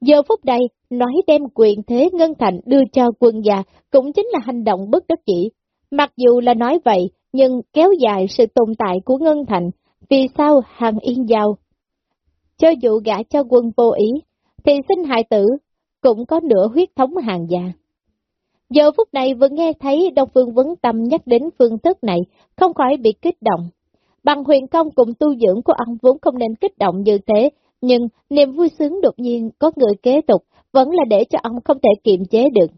Giờ phút đây, nói đem quyền thế ngân thành đưa cho quân già cũng chính là hành động bất đắc chỉ. Mặc dù là nói vậy, nhưng kéo dài sự tồn tại của ngân thành, vì sao hàng yên giao? Cho dù gả cho quân vô ý, thì sinh hại tử cũng có nửa huyết thống hàng già. Giờ phút này vừa nghe thấy Đông Phương Vấn Tâm nhắc đến phương thức này, không khỏi bị kích động. Bằng huyền công cùng tu dưỡng của ông vốn không nên kích động như thế, nhưng niềm vui sướng đột nhiên có người kế tục vẫn là để cho ông không thể kiềm chế được.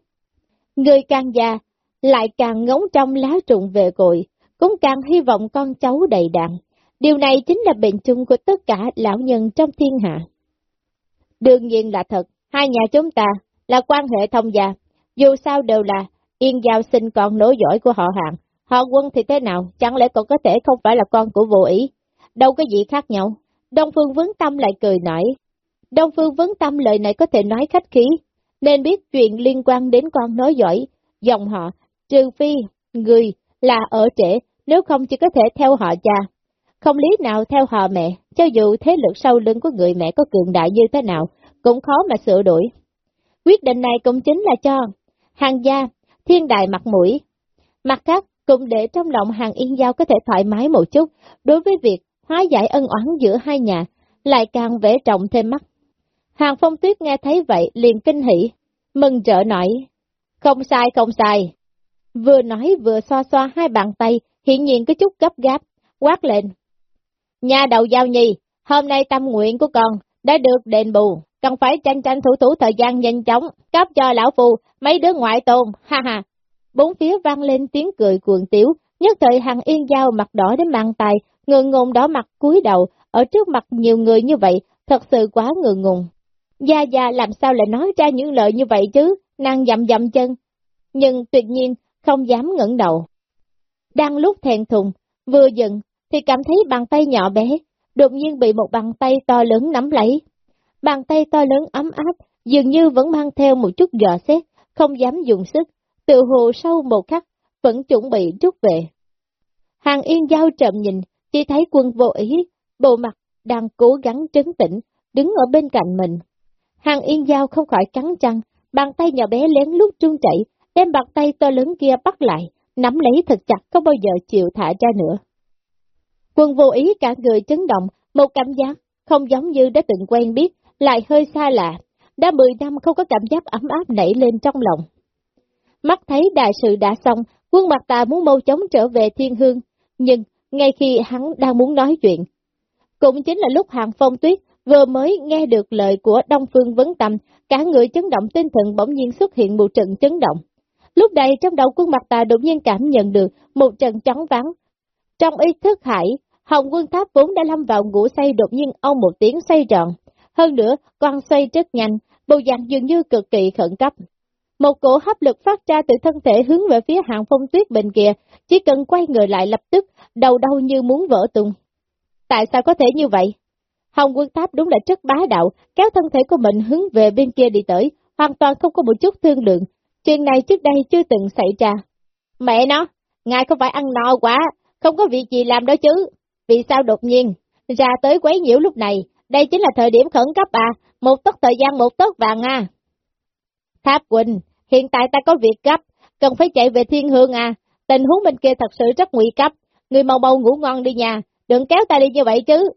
Người càng già, lại càng ngóng trong lá trụng về cội, cũng càng hy vọng con cháu đầy đặn. Điều này chính là bệnh chung của tất cả lão nhân trong thiên hạ. Đương nhiên là thật, hai nhà chúng ta là quan hệ thông gia, dù sao đều là yên giao sinh con nối dõi của họ hàng, họ quân thì thế nào, chẳng lẽ còn có thể không phải là con của vô ý, đâu có gì khác nhau. Đông Phương Vấn Tâm lại cười nói, Đông Phương Vấn Tâm lời này có thể nói khách khí, nên biết chuyện liên quan đến con nối dõi, dòng họ, trừ phi, người là ở trễ, nếu không chỉ có thể theo họ cha. Không lý nào theo họ mẹ, cho dù thế lực sau lưng của người mẹ có cường đại như thế nào, cũng khó mà sửa đổi. Quyết định này cũng chính là cho hàng gia, thiên đại mặt mũi. Mặt khác, cũng để trong lòng hàng yên giao có thể thoải mái một chút, đối với việc hóa giải ân oán giữa hai nhà, lại càng vẽ trọng thêm mắt. Hàng phong tuyết nghe thấy vậy liền kinh hỉ, mừng rỡ nói, không sai không sai. Vừa nói vừa xoa xoa hai bàn tay, hiện nhiên có chút gấp gáp, quát lên. Nhà đầu giao nhi, hôm nay tâm nguyện của con đã được đền bù, cần phải tranh tranh thủ thủ thời gian nhanh chóng, cấp cho lão phù, mấy đứa ngoại tôn, ha ha. Bốn phía vang lên tiếng cười cuồng tiếu, nhất thời hàng yên giao mặt đỏ đến mang tay, ngượng ngùng đỏ mặt cúi đầu, ở trước mặt nhiều người như vậy, thật sự quá ngượng ngùng. Gia Gia làm sao lại nói ra những lời như vậy chứ, nàng dậm dậm chân. nhưng tuyệt nhiên không dám ngẩng đầu. Đang lúc thèn thùng, vừa dừng, thì cảm thấy bàn tay nhỏ bé, đột nhiên bị một bàn tay to lớn nắm lấy. Bàn tay to lớn ấm áp, dường như vẫn mang theo một chút dò xét, không dám dùng sức, tự hồ sau một khắc, vẫn chuẩn bị rút về. Hàng yên giao trầm nhìn, chỉ thấy quân vô ý, bộ mặt đang cố gắng trấn tĩnh, đứng ở bên cạnh mình. Hàng yên giao không khỏi cắn răng, bàn tay nhỏ bé lén lút trung chảy, đem bàn tay to lớn kia bắt lại, nắm lấy thật chặt không bao giờ chịu thả ra nữa. Quân vô ý cả người chấn động, một cảm giác không giống như đã từng quen biết, lại hơi xa lạ, đã 10 năm không có cảm giác ấm áp nảy lên trong lòng. Mắt thấy đại sự đã xong, quân mặt tà muốn mau chóng trở về thiên hương, nhưng ngay khi hắn đang muốn nói chuyện, cũng chính là lúc hàng phong tuyết vừa mới nghe được lời của Đông Phương Vấn Tâm, cả người chấn động tinh thần bỗng nhiên xuất hiện một trận chấn động. Lúc này trong đầu quân mặt tà đột nhiên cảm nhận được một trận chóng vắng. Trong ý thức hải, Hồng quân tháp vốn đã lâm vào ngủ say đột nhiên ông một tiếng say trọn. Hơn nữa, con xoay rất nhanh, bộ dạng dường như cực kỳ khẩn cấp. Một cổ hấp lực phát ra từ thân thể hướng về phía hàng phong tuyết bên kia, chỉ cần quay người lại lập tức, đầu đau như muốn vỡ tung. Tại sao có thể như vậy? Hồng quân tháp đúng là rất bá đạo, kéo thân thể của mình hướng về bên kia đi tới, hoàn toàn không có một chút thương lượng. Chuyện này trước đây chưa từng xảy ra. Mẹ nó, ngài không phải ăn no quá, không có việc gì làm đó chứ. Vì sao đột nhiên, ra tới quấy nhiễu lúc này, đây chính là thời điểm khẩn cấp à, một tấc thời gian một tấc vàng à. Tháp Quỳnh, hiện tại ta có việc gấp, cần phải chạy về thiên hương à, tình huống bên kia thật sự rất nguy cấp, người mau mau ngủ ngon đi nhà, đừng kéo ta đi như vậy chứ.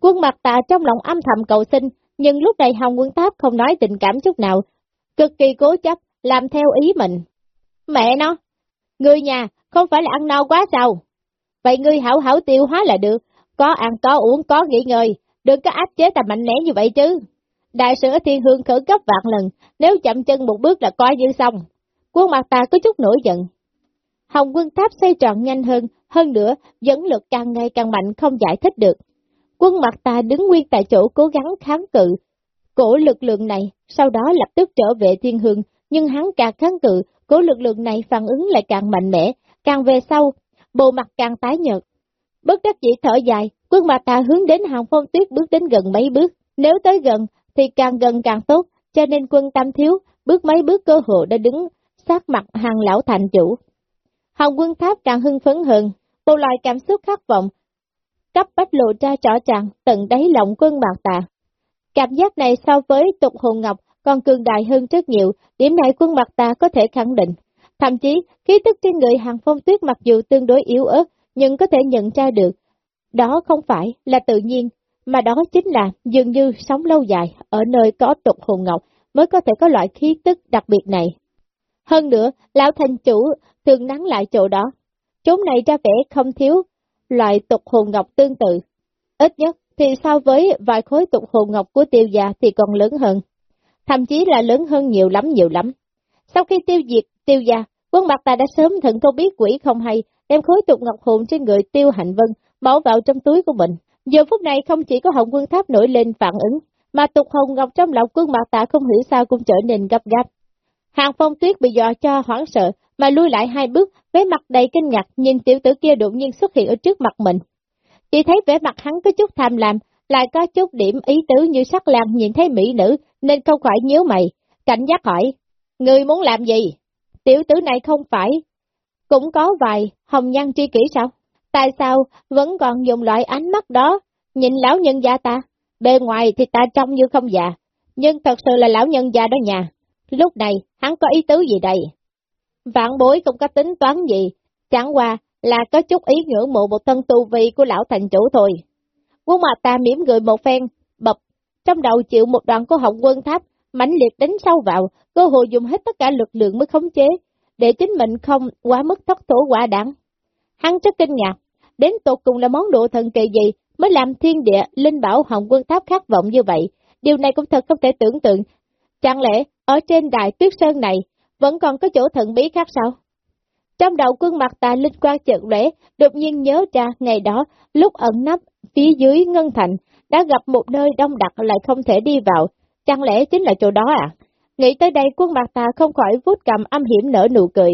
Quân mặt tà trong lòng âm thầm cầu xin, nhưng lúc này Hồng Quân Tháp không nói tình cảm chút nào, cực kỳ cố chấp, làm theo ý mình. Mẹ nó, người nhà, không phải là ăn no quá sao? Vậy ngươi hảo hảo tiêu hóa là được, có ăn có uống có nghỉ ngơi, đừng có áp chế ta mạnh mẽ như vậy chứ. Đại sửa thiên hương khởi cấp vạn lần, nếu chậm chân một bước là coi như xong. Quân mặt ta có chút nổi giận. Hồng quân tháp xoay tròn nhanh hơn, hơn nữa, dẫn lực càng ngày càng mạnh không giải thích được. Quân mặt ta đứng nguyên tại chỗ cố gắng kháng cự. Cổ lực lượng này, sau đó lập tức trở về thiên hương, nhưng hắn càng kháng cự, cổ lực lượng này phản ứng lại càng mạnh mẽ, càng về sau, bộ mặt càng tái nhợt. Bất đắc dĩ thở dài, quân mặt ta hướng đến hàng phong tuyết bước đến gần mấy bước, nếu tới gần thì càng gần càng tốt, cho nên quân tam thiếu, bước mấy bước cơ hội đã đứng sát mặt hàng lão thành chủ. Hàng quân tháp càng hưng phấn hơn, một loại cảm xúc khát vọng, cấp bách lộ ra rõ ràng tận đáy lòng quân bạc tà. Cảm giác này so với tục hồn ngọc còn cường đại hơn rất nhiều, điểm này quân mặt tà có thể khẳng định. Thậm chí, khí tức trên người hàng phong tuyết mặc dù tương đối yếu ớt, nhưng có thể nhận ra được. Đó không phải là tự nhiên, mà đó chính là dường như sống lâu dài ở nơi có tục hồn ngọc mới có thể có loại khí tức đặc biệt này. Hơn nữa, lão thành chủ thường nắng lại chỗ đó. Chốn này ra vẻ không thiếu loại tục hồn ngọc tương tự. Ít nhất thì so với vài khối tục hồn ngọc của tiêu gia thì còn lớn hơn. Thậm chí là lớn hơn nhiều lắm nhiều lắm. Sau khi tiêu diệt tiêu gia, quân mặt ta đã sớm thận câu biết quỷ không hay, đem khối tục ngọc hồn trên người tiêu hạnh vân, bỏ vào trong túi của mình. Giờ phút này không chỉ có hồng quân tháp nổi lên phản ứng, mà tục hồng ngọc trong lòng quân mặt tạ không hiểu sao cũng trở nên gấp gáp. Hàng phong tuyết bị dọa cho hoảng sợ, mà lui lại hai bước, với mặt đầy kinh ngạc, nhìn tiểu tử kia đột nhiên xuất hiện ở trước mặt mình. Chỉ thấy vẻ mặt hắn có chút tham lam, lại có chút điểm ý tứ như sắc lan nhìn thấy mỹ nữ, nên không khỏi nhớ mày, cảnh giác hỏi, người muốn làm gì? Tiểu tử này không phải, cũng có vài hồng nhan tri kỷ sao? Tại sao vẫn còn dùng loại ánh mắt đó, nhìn lão nhân gia ta? Bề ngoài thì ta trông như không già, nhưng thật sự là lão nhân già đó nhà. Lúc này, hắn có ý tứ gì đây? Vạn bối không có tính toán gì, chẳng qua là có chút ý ngưỡng mộ một thân tu vi của lão thành chủ thôi. Quân mặt ta mỉm cười một phen, bập, trong đầu chịu một đoạn của hồng quân tháp, mãnh liệt đánh sâu vào, cơ hội dùng hết tất cả lực lượng mới khống chế, để chính mình không quá mức thất thủ quả đẳng. Hắn rất kinh ngạc, đến tột cùng là món đồ thần kỳ gì mới làm thiên địa linh bảo hồng quân tháp khát vọng như vậy, điều này cũng thật không thể tưởng tượng. Chẳng lẽ ở trên đài tuyết sơn này vẫn còn có chỗ thần bí khác sao? Trong đầu quân mặt tà linh quan chợt lẽ, đột nhiên nhớ ra ngày đó, lúc ẩn nấp phía dưới Ngân Thành, đã gặp một nơi đông đặc lại không thể đi vào, chẳng lẽ chính là chỗ đó à? Nghĩ tới đây quân mặt tà không khỏi vút cầm âm hiểm nở nụ cười.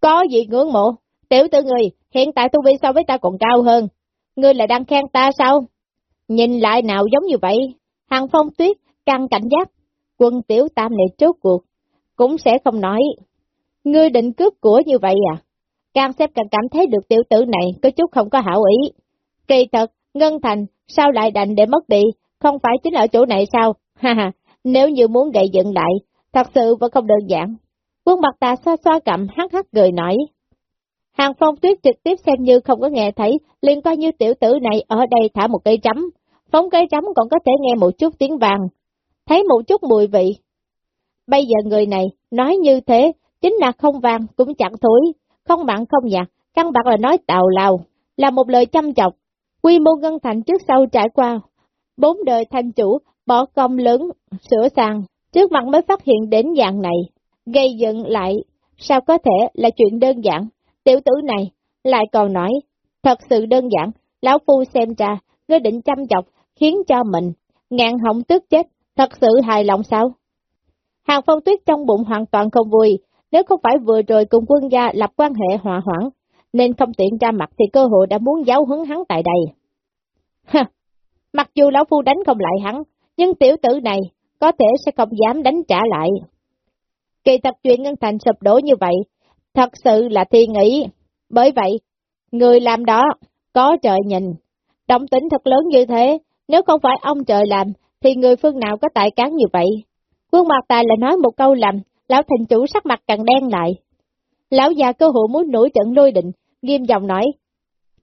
Có gì ngưỡng mộ? Tiểu tử người, hiện tại tu vi so với ta còn cao hơn. Ngươi là đang khen ta sao? Nhìn lại nào giống như vậy. Hàng phong tuyết căng cảnh giác. Quân tiểu tam này chốt cuộc. Cũng sẽ không nói. Ngươi định cướp của như vậy à? Càng xếp càng cảm thấy được tiểu tử này có chút không có hảo ý. Kỳ thật, Ngân Thành, sao lại đành để mất đi? Không phải chính ở chỗ này sao? Ha ha, nếu như muốn gậy dựng lại, thật sự vẫn không đơn giản. Quân mặt ta xoa xoa cầm hắc hắc cười nói. Hàng phong tuyết trực tiếp xem như không có nghe thấy, liên coi như tiểu tử này ở đây thả một cây chấm. Phóng cây chấm còn có thể nghe một chút tiếng vàng, thấy một chút mùi vị. Bây giờ người này nói như thế, chính là không vàng cũng chẳng thối, không mặn không nhạt, căn bản là nói tào lao, là một lời chăm chọc. Quy mô ngân thành trước sau trải qua, bốn đời thành chủ, bỏ công lớn, sửa sang trước mặt mới phát hiện đến dạng này, gây dựng lại, sao có thể là chuyện đơn giản, tiểu tử này, lại còn nói, thật sự đơn giản, lão phu xem ra, ngươi định chăm chọc, khiến cho mình, ngàn hỏng tức chết, thật sự hài lòng sao? Hàng phong tuyết trong bụng hoàn toàn không vui, nếu không phải vừa rồi cùng quân gia lập quan hệ hòa hoãn, nên không tiện ra mặt thì cơ hội đã muốn giáo hứng hắn tại đây. Ha! Mặc dù lão phu đánh không lại hắn, nhưng tiểu tử này có thể sẽ không dám đánh trả lại. Kỳ thật chuyện ngân thành sụp đổ như vậy, thật sự là thiên ý. Bởi vậy, người làm đó, có trời nhìn. Động tính thật lớn như thế, nếu không phải ông trời làm, thì người phương nào có tài cán như vậy? Quân mặt tài là nói một câu làm, lão thành chủ sắc mặt càng đen lại. Lão già cơ hội muốn nổi trận lôi định, nghiêm giọng nói.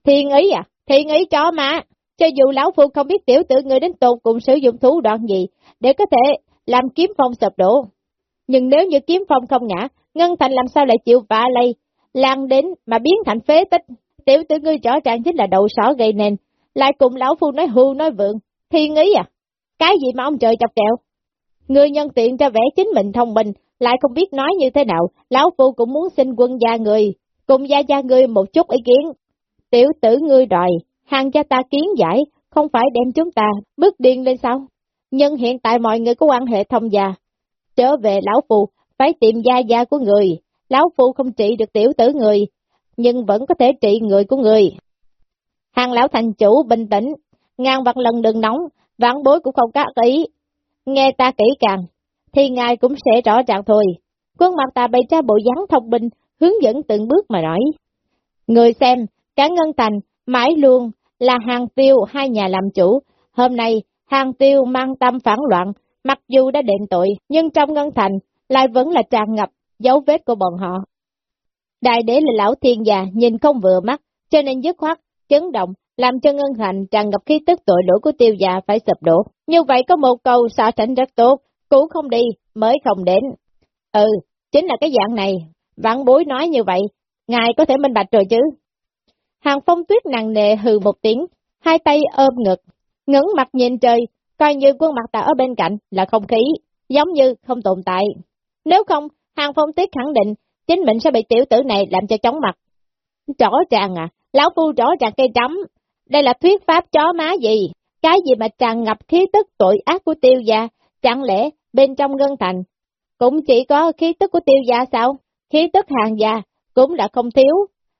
Thiên ý à, thiên ý chó mà, cho dù lão phu không biết tiểu tử người đến tồn cùng sử dụng thủ đoạn gì, để có thể làm kiếm phong sập đổ. Nhưng nếu như kiếm phong không ngã, Ngân Thành làm sao lại chịu vạ lây, lan đến mà biến thành phế tích. Tiểu tử ngươi rõ ràng chính là đầu sỏ gây nền, lại cùng lão phu nói hưu nói vượng, thiên ý à, cái gì mà ông trời chọc kẹo. Ngươi nhân tiện cho vẽ chính mình thông minh, lại không biết nói như thế nào, lão phu cũng muốn xin quân gia người, cùng gia gia ngươi một chút ý kiến. Tiểu tử ngươi đòi, hàng cho ta kiến giải, không phải đem chúng ta bước điên lên sao? Nhưng hiện tại mọi người có quan hệ thông gia. Trở về lão phù, phải tìm gia gia của người, lão phù không trị được tiểu tử người, nhưng vẫn có thể trị người của người. Hàng lão thành chủ bình tĩnh, ngàn vặt lần đừng nóng, vãn bối cũng không các ý. Nghe ta kỹ càng, thì ngài cũng sẽ rõ ràng thôi. Quân mặt ta bày ra bộ dáng thông minh, hướng dẫn từng bước mà nói. Người xem, cả ngân thành, mãi luôn là hàng tiêu hai nhà làm chủ. Hôm nay, hàng tiêu mang tâm phản loạn, mặc dù đã đền tội, nhưng trong ngân thành lại vẫn là tràn ngập dấu vết của bọn họ. Đại đế là lão thiên già, nhìn không vừa mắt, cho nên dứt khoát, chấn động, làm cho ngân hành tràn ngập khí tức tội lỗi của tiêu già phải sụp đổ. Như vậy có một câu xả tránh rất tốt, cũ không đi, mới không đến. Ừ, chính là cái dạng này, vãn bối nói như vậy, ngài có thể minh bạch rồi chứ. Hàng phong tuyết nặng nề hừ một tiếng, hai tay ôm ngực, ngẩng mặt nhìn trời, coi như quân mặt ta ở bên cạnh là không khí, giống như không tồn tại. Nếu không, hàng phong tuyết khẳng định chính mình sẽ bị tiểu tử này làm cho chóng mặt. Rõ ràng à, lão phu rõ ràng cây trắm, đây là thuyết pháp chó má gì, cái gì mà tràn ngập khí tức tội ác của tiêu gia, chẳng lẽ bên trong ngân thành, cũng chỉ có khí tức của tiêu gia sao? Khí tức hàng gia cũng đã không thiếu.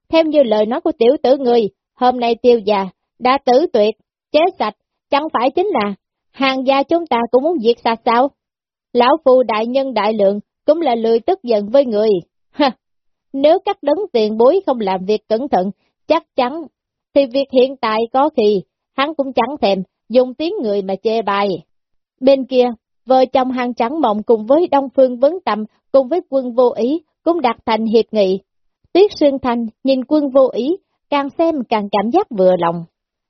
Theo như lời nói của tiểu tử người, hôm nay tiêu gia đã tử tuyệt, chế sạch, chẳng phải chính là hàng gia chúng ta cũng muốn diệt sạch sao? Lão phu đại nhân đại lượng cũng là lười tức giận với người. Ha! Nếu các đấng tiền bối không làm việc cẩn thận, chắc chắn, thì việc hiện tại có khi, hắn cũng chẳng thèm dùng tiếng người mà chê bài. Bên kia, Vợ chồng hàng trắng mộng cùng với Đông Phương Vấn Tâm cùng với quân vô ý cũng đạt thành hiệp nghị. Tuyết Sương Thanh nhìn quân vô ý, càng xem càng cảm giác vừa lòng.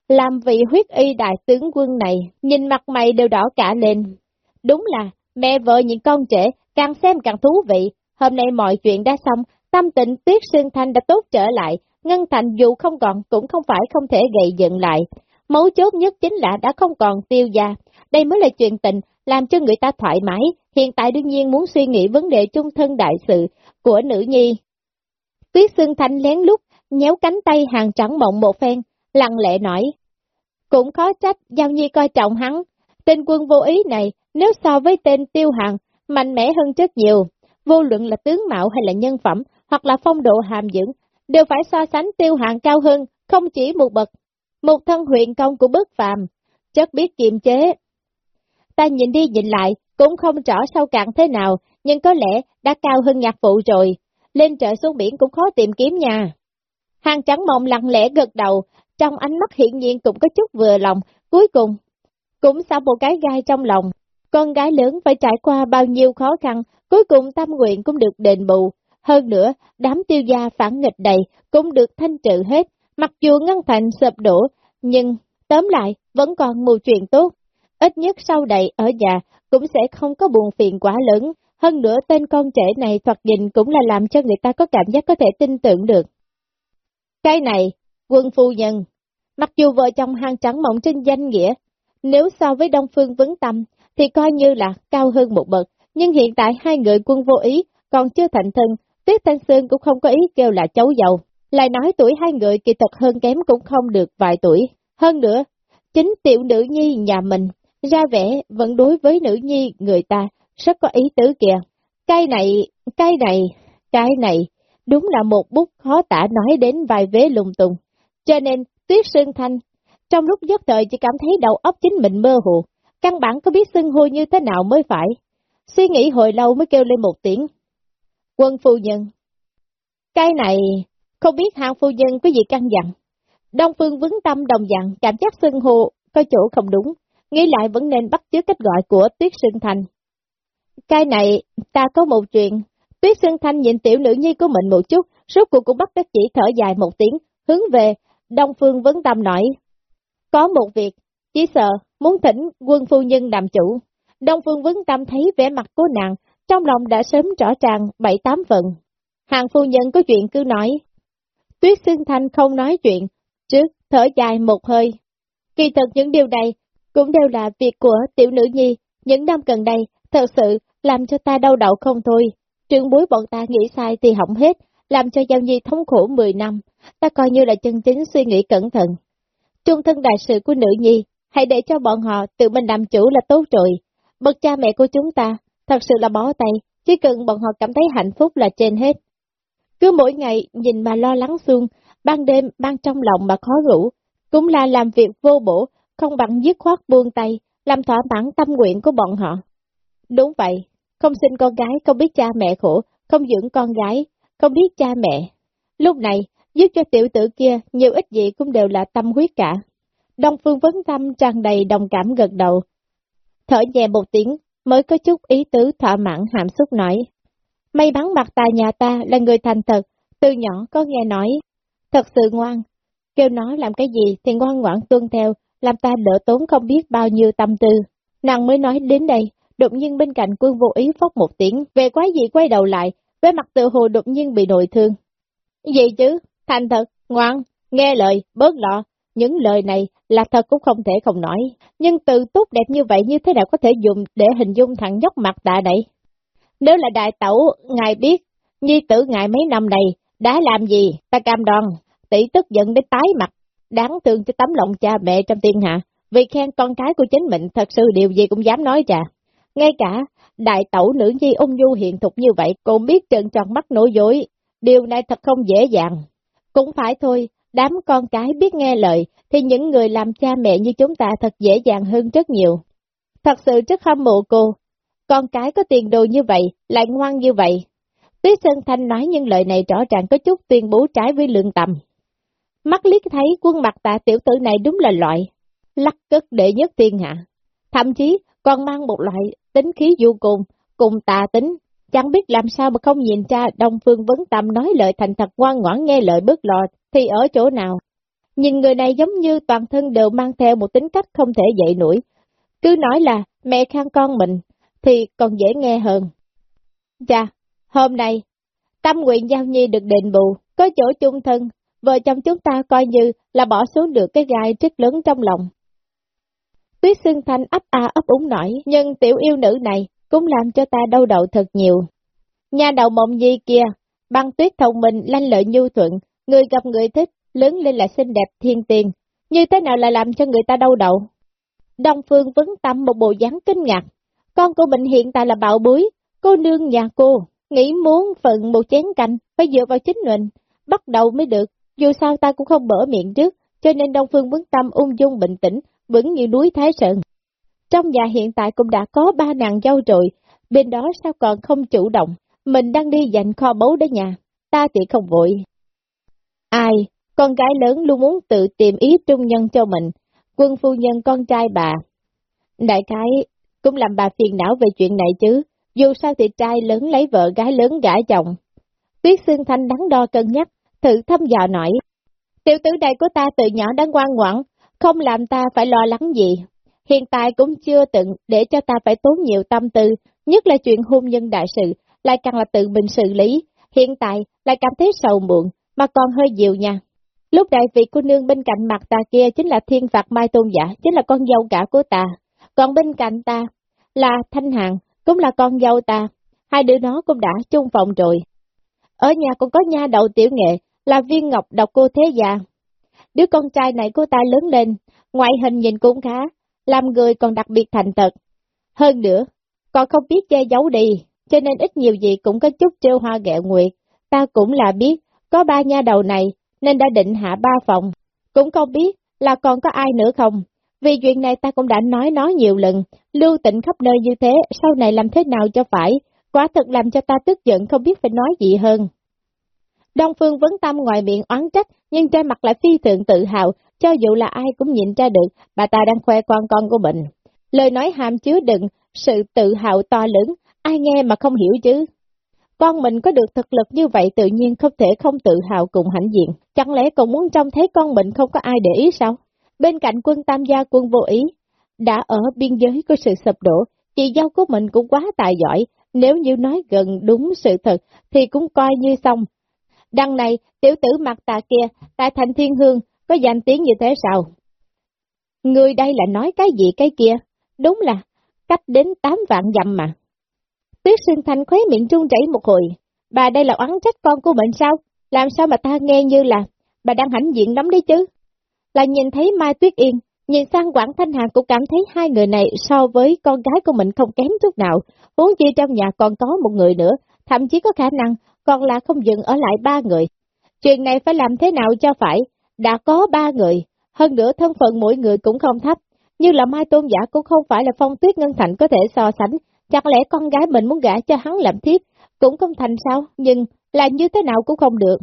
Làm vị huyết y đại tướng quân này, nhìn mặt mày đều đỏ cả lên. Đúng là, mẹ vợ những con trẻ, càng xem càng thú vị. Hôm nay mọi chuyện đã xong, tâm tình Tuyết Sương Thanh đã tốt trở lại, Ngân Thành dù không còn cũng không phải không thể gây dựng lại. Mấu chốt nhất chính là đã không còn tiêu gia. Đây mới là chuyện tình, làm cho người ta thoải mái, hiện tại đương nhiên muốn suy nghĩ vấn đề chung thân đại sự của nữ nhi. Tuyết Sương Thanh lén lút, nhéo cánh tay hàng trắng mộng một phen, lặng lẽ nói. Cũng khó trách Giao Nhi coi trọng hắn, tên quân vô ý này, nếu so với tên tiêu hằng mạnh mẽ hơn rất nhiều, vô luận là tướng mạo hay là nhân phẩm, hoặc là phong độ hàm dưỡng, đều phải so sánh tiêu hạng cao hơn, không chỉ một bậc. Một thân huyện công của bất phàm, chất biết kiềm chế. Ta nhìn đi nhìn lại, cũng không rõ sâu cạn thế nào, nhưng có lẽ đã cao hơn nhạc phụ rồi, lên trời xuống biển cũng khó tìm kiếm nhà Hàng trắng mộng lặng lẽ gật đầu, trong ánh mắt hiện nhiên cũng có chút vừa lòng, cuối cùng, cũng sau một cái gai trong lòng, con gái lớn phải trải qua bao nhiêu khó khăn, cuối cùng tâm nguyện cũng được đền bù. Hơn nữa, đám tiêu gia phản nghịch đầy cũng được thanh trừ hết, mặc dù ngân thành sập đổ, nhưng tóm lại vẫn còn mù chuyện tốt. Ít nhất sau đây ở nhà cũng sẽ không có buồn phiền quá lớn, hơn nữa tên con trẻ này thoạt nhìn cũng là làm cho người ta có cảm giác có thể tin tưởng được. Cái này, quân phu nhân, mặc dù vợ chồng hàng trắng mộng trên danh nghĩa, nếu so với Đông Phương Vấn Tâm thì coi như là cao hơn một bậc, nhưng hiện tại hai người quân vô ý còn chưa thành thân, Tuyết Thanh Sơn cũng không có ý kêu là cháu giàu, lại nói tuổi hai người kỳ thật hơn kém cũng không được vài tuổi. Hơn nữa, chính tiểu nữ nhi nhà mình, ra vẻ vẫn đối với nữ nhi người ta, rất có ý tứ kìa. Cái này, cái này, cái này, đúng là một bút khó tả nói đến vài vế lung tung. Cho nên, Tuyết Sương Thanh, trong lúc giấc thời chỉ cảm thấy đầu óc chính mình mơ hồ, căn bản có biết xưng hô như thế nào mới phải. Suy nghĩ hồi lâu mới kêu lên một tiếng. Quân phu nhân. Cái này, không biết hạng phu nhân có gì căn dặn. Đông phương vững tâm đồng dặn, cảm giác xưng hô có chỗ không đúng, nghĩ lại vẫn nên bắt chước cách gọi của Tuyết Sương Thanh, Cái này, ta có một chuyện. Tuyết Sương Thanh nhìn tiểu nữ nhi của mình một chút, suốt cuộc cũng bắt đắc chỉ thở dài một tiếng, hướng về, Đông Phương Vấn Tâm nói. Có một việc, chỉ sợ, muốn thỉnh quân phu nhân làm chủ. Đông Phương Vấn Tâm thấy vẻ mặt của nàng, trong lòng đã sớm rõ ràng bảy tám phần. Hàng phu nhân có chuyện cứ nói. Tuyết Sương Thanh không nói chuyện, trước thở dài một hơi. Kỳ thật những điều này cũng đều là việc của tiểu nữ nhi, những năm gần đây, thật sự làm cho ta đau đầu không thôi. Trưởng bối bọn ta nghĩ sai thì hỏng hết, làm cho Giao Nhi thống khổ 10 năm, ta coi như là chân chính suy nghĩ cẩn thận. Trung thân đại sự của nữ nhi, hãy để cho bọn họ tự mình làm chủ là tốt rồi. Bậc cha mẹ của chúng ta, thật sự là bó tay, chỉ cần bọn họ cảm thấy hạnh phúc là trên hết. Cứ mỗi ngày nhìn mà lo lắng xuông, ban đêm ban trong lòng mà khó ngủ, cũng là làm việc vô bổ, không bằng dứt khoát buông tay, làm thỏa mãn tâm nguyện của bọn họ. Đúng vậy, không sinh con gái, không biết cha mẹ khổ, không dưỡng con gái, không biết cha mẹ. Lúc này, giúp cho tiểu tử kia nhiều ít gì cũng đều là tâm huyết cả. Đông Phương Vấn Tâm tràn đầy đồng cảm gật đầu. Thở nhẹ một tiếng, mới có chút ý tứ thỏa mãn hàm xúc nói. May mắn mặt tài nhà ta là người thành thật, từ nhỏ có nghe nói. Thật sự ngoan, kêu nó làm cái gì thì ngoan ngoãn tuân theo, làm ta đỡ tốn không biết bao nhiêu tâm tư. Nàng mới nói đến đây, đột nhiên bên cạnh quân vô ý phốc một tiếng, về quái gì quay đầu lại, với mặt tự hồ đột nhiên bị nội thương. vậy chứ, thành thật, ngoan, nghe lời, bớt lọ, những lời này là thật cũng không thể không nói, nhưng từ tốt đẹp như vậy như thế nào có thể dùng để hình dung thằng nhóc mặt đại này? Nếu là đại tẩu, ngài biết, nhi tử ngài mấy năm này, đã làm gì, ta cam đoan, tỷ tức giận đến tái mặt, đáng thương cho tấm lòng cha mẹ trong thiên hạ, vì khen con cái của chính mình thật sự điều gì cũng dám nói chà. Ngay cả đại tẩu nữ nhi ung nhu hiện thục như vậy cũng biết trợn tròn mắt nổi dối, điều này thật không dễ dàng. Cũng phải thôi, đám con cái biết nghe lời, thì những người làm cha mẹ như chúng ta thật dễ dàng hơn rất nhiều. Thật sự rất hâm mộ cô, con cái có tiền đồ như vậy, lại ngoan như vậy. Tuyết Sơn Thanh nói những lời này rõ ràng có chút tuyên bố trái với lương tầm. Mắt liếc thấy quân mặt tạ tiểu tử này đúng là loại, lắc cất đệ nhất thiên hạ. Thậm chí còn mang một loại tính khí vô cùng, cùng tà tính, chẳng biết làm sao mà không nhìn cha Đông Phương Vấn Tâm nói lời thành thật ngoan ngoãn nghe lời bước lọt thì ở chỗ nào. Nhìn người này giống như toàn thân đều mang theo một tính cách không thể dậy nổi. Cứ nói là mẹ khang con mình, thì còn dễ nghe hơn. Dạ, hôm nay, tâm nguyện Giao Nhi được đền bù, có chỗ chung thân, vợ chồng chúng ta coi như là bỏ xuống được cái gai rất lớn trong lòng. Tuyết xương thanh ấp a ấp úng nổi, nhưng tiểu yêu nữ này cũng làm cho ta đau đầu thật nhiều. Nhà đầu mộng nhi kia, băng tuyết thông minh, lanh lợi nhu thuận, người gặp người thích, lớn lên là xinh đẹp thiên tiền, như thế nào lại làm cho người ta đau đầu? Đông Phương vấn tâm một bộ dáng kinh ngạc, con của mình hiện tại là bạo búi, Cô nương nhà cô, nghĩ muốn phần một chén canh, phải dựa vào chính mình, bắt đầu mới được, dù sao ta cũng không mở miệng trước, cho nên Đông Phương Vấn Tâm ung dung bình tĩnh, vững như núi Thái Sơn. Trong nhà hiện tại cũng đã có ba nàng dâu rồi, bên đó sao còn không chủ động, mình đang đi dành kho báu đến nhà, ta thì không vội. Ai, con gái lớn luôn muốn tự tìm ý trung nhân cho mình, quân phu nhân con trai bà. Đại cái cũng làm bà phiền não về chuyện này chứ, dù sao thì trai lớn lấy vợ gái lớn gả chồng. Tuyết Sương Thanh đắn đo cân nhắc, thử thăm dò nổi. Tiểu tử này của ta từ nhỏ đã ngoan ngoãn, không làm ta phải lo lắng gì. Hiện tại cũng chưa từng để cho ta phải tốn nhiều tâm tư, nhất là chuyện hôn nhân đại sự, lại càng là tự mình xử lý. Hiện tại lại cảm thấy sầu muộn, mà còn hơi dịu nha. Lúc đại vị cô nương bên cạnh mặt ta kia chính là thiên phạt mai tôn giả, chính là con dâu cả của ta. Còn bên cạnh ta là Thanh Hằng, cũng là con dâu ta. Hai đứa nó cũng đã chung phòng rồi. Ở nhà cũng có nha đậu tiểu nghệ, là viên ngọc độc cô thế già. Đứa con trai này của ta lớn lên, ngoại hình nhìn cũng khá, làm người còn đặc biệt thành thật. Hơn nữa, còn không biết che giấu đi, cho nên ít nhiều gì cũng có chút trêu hoa ghẹo nguyệt. Ta cũng là biết, có ba nha đầu này, nên đã định hạ ba phòng. Cũng không biết là còn có ai nữa không. Vì chuyện này ta cũng đã nói nói nhiều lần, lưu tịnh khắp nơi như thế, sau này làm thế nào cho phải, quả thật làm cho ta tức giận không biết phải nói gì hơn. Đông Phương vấn tâm ngoài miệng oán trách, nhưng trên mặt lại phi thường tự hào, cho dù là ai cũng nhìn ra được, bà ta đang khoe con con của mình. Lời nói hàm chứa đựng, sự tự hào to lớn, ai nghe mà không hiểu chứ. Con mình có được thực lực như vậy tự nhiên không thể không tự hào cùng hãnh diện, chẳng lẽ còn muốn trông thấy con mình không có ai để ý sao? Bên cạnh quân tam gia quân vô ý, đã ở biên giới của sự sập đổ, chị dâu của mình cũng quá tài giỏi, nếu như nói gần đúng sự thật thì cũng coi như xong. Đằng này, tiểu tử mặt tà kia, tại thành thiên hương, có danh tiếng như thế sao? Người đây là nói cái gì cái kia? Đúng là, cách đến 8 vạn dặm mà. Tuyết Sương Thanh khuấy miệng trung chảy một hồi. Bà đây là oán trách con của mình sao? Làm sao mà ta nghe như là bà đang hãnh diện lắm đấy chứ? Là nhìn thấy Mai Tuyết Yên, nhìn sang Quảng Thanh Hà cũng cảm thấy hai người này so với con gái của mình không kém chút nào. Huống chi trong nhà còn có một người nữa, thậm chí có khả năng còn là không dừng ở lại ba người. Chuyện này phải làm thế nào cho phải? Đã có ba người, hơn nữa thân phận mỗi người cũng không thấp, như là Mai Tôn Giả cũng không phải là phong tuyết ngân thành có thể so sánh, Chẳng lẽ con gái mình muốn gả cho hắn làm thiếp, cũng không thành sao, nhưng là như thế nào cũng không được.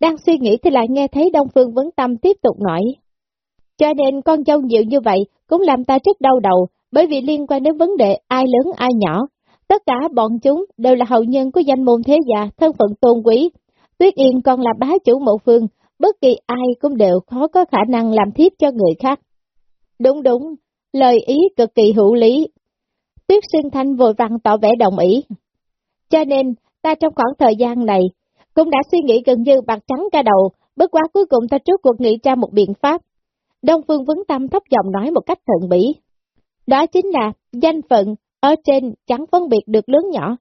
Đang suy nghĩ thì lại nghe thấy Đông Phương Vấn Tâm tiếp tục nói. Cho nên con dâu nhiều như vậy cũng làm ta rất đau đầu, bởi vì liên quan đến vấn đề ai lớn ai nhỏ. Tất cả bọn chúng đều là hậu nhân của danh môn thế gia, thân phận tôn quý. Tuyết Yên còn là bá chủ mộ phương, bất kỳ ai cũng đều khó có khả năng làm thiếp cho người khác. Đúng đúng, lời ý cực kỳ hữu lý, Tuyết Xuyên Thanh vội vàng tỏ vẻ đồng ý. Cho nên, ta trong khoảng thời gian này, cũng đã suy nghĩ gần như bạc trắng cả đầu, bất quá cuối cùng ta trước cuộc nghĩ ra một biện pháp. Đông Phương Vấn Tâm thấp giọng nói một cách thận bỉ. Đó chính là danh phận ở trên chẳng phân biệt được lớn nhỏ.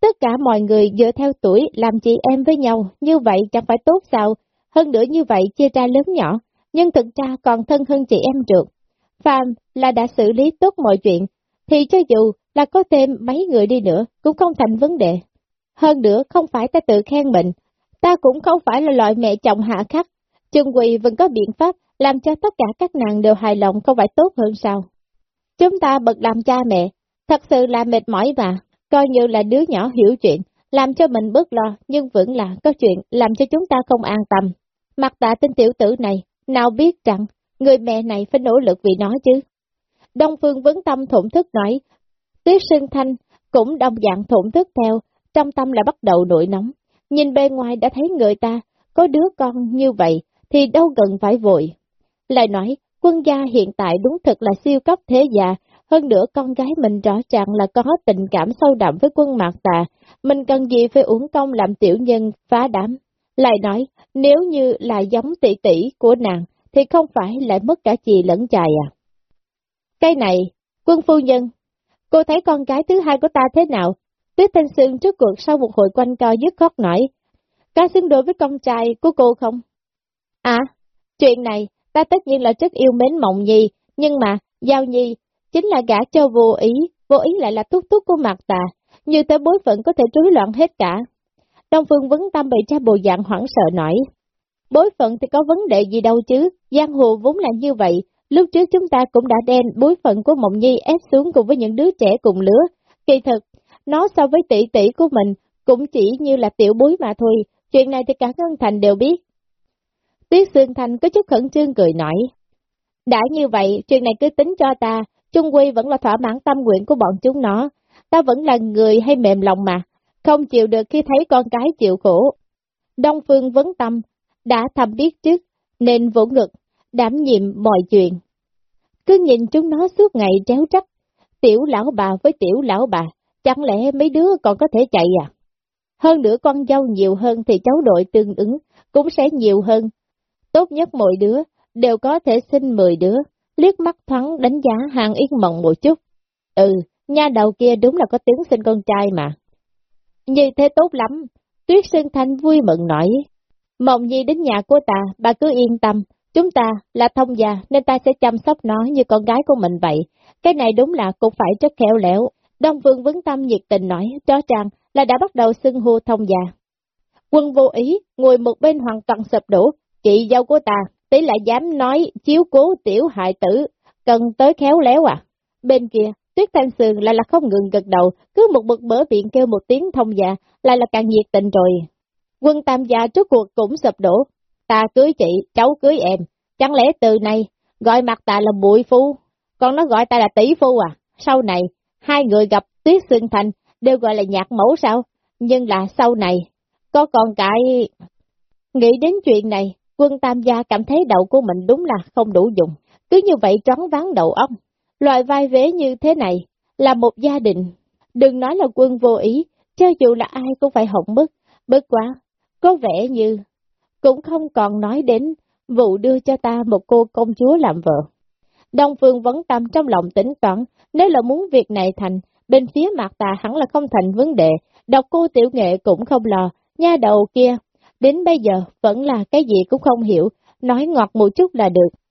Tất cả mọi người dựa theo tuổi làm chị em với nhau, như vậy chẳng phải tốt sao? Hơn nữa như vậy chia ra lớn nhỏ, nhưng thực ra còn thân hơn chị em trượt. Phạm là đã xử lý tốt mọi chuyện, thì cho dù là có thêm mấy người đi nữa cũng không thành vấn đề. Hơn nữa không phải ta tự khen mình, ta cũng không phải là loại mẹ chồng hạ khắc, Trương Quỳ vẫn có biện pháp làm cho tất cả các nàng đều hài lòng không phải tốt hơn sao. Chúng ta bật làm cha mẹ, thật sự là mệt mỏi mà, coi như là đứa nhỏ hiểu chuyện, làm cho mình bớt lo nhưng vẫn là có chuyện làm cho chúng ta không an tâm. Mặt tạ tên tiểu tử này, nào biết rằng người mẹ này phải nỗ lực vì nó chứ. Đông Phương vấn tâm thổn thức nói, Tuyết Sương Thanh cũng đồng dạng thổn thức theo, trong tâm là bắt đầu nổi nóng. Nhìn bên ngoài đã thấy người ta có đứa con như vậy thì đâu cần phải vội. Lại nói, quân gia hiện tại đúng thật là siêu cấp thế già, hơn nữa con gái mình rõ ràng là có tình cảm sâu đậm với quân mạc tà, mình cần gì phải uống công làm tiểu nhân phá đám. Lại nói, nếu như là giống tỷ tỷ của nàng, thì không phải lại mất cả chị lẫn chài à. Cái này, quân phu nhân, cô thấy con gái thứ hai của ta thế nào? Tuyết Thanh Sương trước cuộc sau một hồi quanh co dứt khóc nổi. Có xứng đối với con trai của cô không? À, chuyện này, ta tất nhiên là rất yêu mến Mộng Nhi, nhưng mà, Giao Nhi chính là gã cho vô ý, vô ý lại là túc túc của mặt ta, như thế bối phận có thể rối loạn hết cả. Đông Phương Vấn Tâm bị cha bồ dạng hoảng sợ nói, bối phận thì có vấn đề gì đâu chứ, giang hồ vốn là như vậy, lúc trước chúng ta cũng đã đem bối phận của Mộng Nhi ép xuống cùng với những đứa trẻ cùng lứa, kỳ thực, nó so với tỷ tỷ của mình cũng chỉ như là tiểu bối mà thôi, chuyện này thì cả Ngân Thành đều biết. Tuyết Sương Thành có chút khẩn trương cười nói, đã như vậy, chuyện này cứ tính cho ta, Trung Quy vẫn là thỏa mãn tâm nguyện của bọn chúng nó, ta vẫn là người hay mềm lòng mà, không chịu được khi thấy con cái chịu khổ. Đông Phương vấn tâm, đã thầm biết trước, nên vỗ ngực, đảm nhiệm mọi chuyện. Cứ nhìn chúng nó suốt ngày tréo trách, tiểu lão bà với tiểu lão bà, chẳng lẽ mấy đứa còn có thể chạy à? Hơn nữa con dâu nhiều hơn thì cháu đội tương ứng cũng sẽ nhiều hơn. Tốt nhất mỗi đứa đều có thể sinh 10 đứa, liếc mắt thoáng đánh giá hàng yên mộng một chút. Ừ, nha đầu kia đúng là có tiếng sinh con trai mà. Như thế tốt lắm, Tuyết Sơn Thanh vui mừng nói. Mộng nhi đến nhà của ta, bà cứ yên tâm, chúng ta là thông gia nên ta sẽ chăm sóc nó như con gái của mình vậy. Cái này đúng là cũng phải rất khéo léo. Đông Vương Vấn Tâm nhiệt tình nói, cho ràng là đã bắt đầu xưng hô thông gia. Quân vô ý, ngồi một bên hoàn toàn sập đổ, chị dâu của ta, tỷ lại dám nói chiếu cố tiểu hại tử, cần tới khéo léo à. Bên kia, Tuyết Thanh Sương lại là không ngừng gật đầu, cứ một bực bở viện kêu một tiếng thông dạ, lại là càng nhiệt tình rồi. Quân tam gia trước cuộc cũng sập đổ, ta cưới chị, cháu cưới em, chẳng lẽ từ này gọi mặt ta là bụi phu, còn nó gọi ta là tỷ phu à? Sau này, hai người gặp Tuyết Sương Thành đều gọi là nhạc mẫu sao? Nhưng là sau này, có còn cái... Nghĩ đến chuyện này, quân tam gia cảm thấy đầu của mình đúng là không đủ dùng, cứ như vậy trón ván đầu óc. Loại vai vế như thế này, là một gia đình, đừng nói là quân vô ý, cho dù là ai cũng phải hỏng mất. Bất quá, có vẻ như, cũng không còn nói đến vụ đưa cho ta một cô công chúa làm vợ. Đông Phương vẫn tâm trong lòng tính toán, nếu là muốn việc này thành, bên phía mặt ta hẳn là không thành vấn đề, độc cô tiểu nghệ cũng không lo, nha đầu kia, đến bây giờ vẫn là cái gì cũng không hiểu, nói ngọt một chút là được.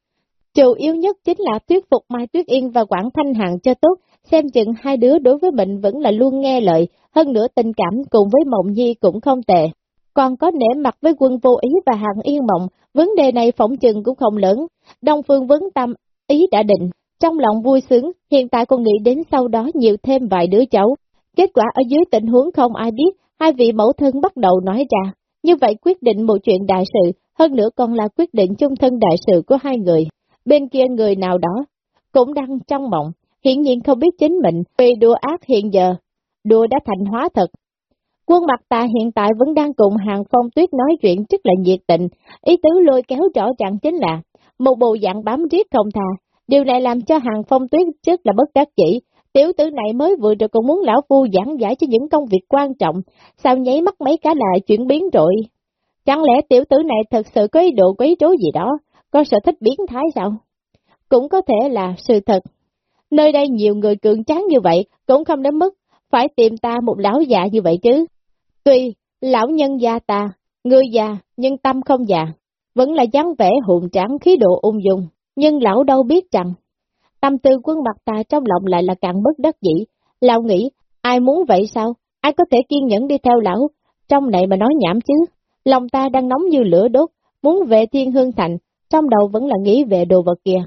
Chủ yếu nhất chính là thuyết phục Mai Tuyết Yên và Quảng Thanh Hằng cho tốt, xem chừng hai đứa đối với mình vẫn là luôn nghe lời, hơn nữa tình cảm cùng với Mộng Nhi cũng không tệ. Còn có nể mặt với quân vô ý và Hằng Yên Mộng, vấn đề này phỏng chừng cũng không lớn. Đông Phương vấn tâm, ý đã định, trong lòng vui sướng, hiện tại còn nghĩ đến sau đó nhiều thêm vài đứa cháu. Kết quả ở dưới tình huống không ai biết, hai vị mẫu thân bắt đầu nói ra. Như vậy quyết định một chuyện đại sự, hơn nữa còn là quyết định chung thân đại sự của hai người. Bên kia người nào đó, cũng đang trong mộng, hiển nhiên không biết chính mình vì đùa ác hiện giờ, đùa đã thành hóa thật. Quân mặt ta hiện tại vẫn đang cùng hàng phong tuyết nói chuyện rất là nhiệt tình, ý tứ lôi kéo rõ ràng chính là một bộ dạng bám riết không thà. Điều này làm cho hàng phong tuyết rất là bất đắc chỉ, tiểu tử này mới vừa rồi còn muốn lão phu giảng giải cho những công việc quan trọng, sao nháy mắt mấy cái lại chuyển biến rồi. Chẳng lẽ tiểu tử này thật sự có ý đồ quấy rối gì đó, có sở thích biến thái sao? Cũng có thể là sự thật. Nơi đây nhiều người cường tráng như vậy, cũng không đến mức phải tìm ta một lão già như vậy chứ. Tuy lão nhân gia ta, người già, nhưng tâm không già, vẫn là dáng vẻ hùng tráng khí độ ung dung, nhưng lão đâu biết rằng, tâm tư quân mặt ta trong lòng lại là càng bất đắc dĩ, lão nghĩ, ai muốn vậy sao, ai có thể kiên nhẫn đi theo lão, trong này mà nói nhảm chứ, lòng ta đang nóng như lửa đốt, muốn về thiên hương thành, trong đầu vẫn là nghĩ về đồ vật kia.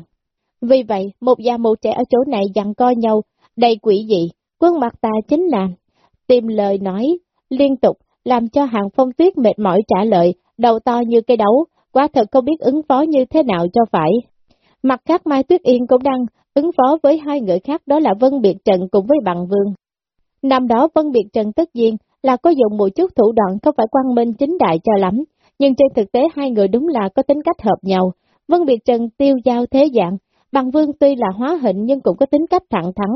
Vì vậy, một già một trẻ ở chỗ này dặn co nhau, đầy quỷ dị, quân mặt ta chính là tìm lời nói, liên tục, làm cho hàng phong tuyết mệt mỏi trả lời, đầu to như cây đấu, quá thật không biết ứng phó như thế nào cho phải. Mặt khác Mai Tuyết Yên cũng đang ứng phó với hai người khác đó là Vân Biệt Trần cùng với Bằng Vương. Năm đó Vân Biệt Trần tất nhiên là có dùng một chút thủ đoạn không phải quang minh chính đại cho lắm, nhưng trên thực tế hai người đúng là có tính cách hợp nhau. Vân Biệt Trần tiêu giao thế dạng, Bằng Vương tuy là hóa hình nhưng cũng có tính cách thẳng thắn.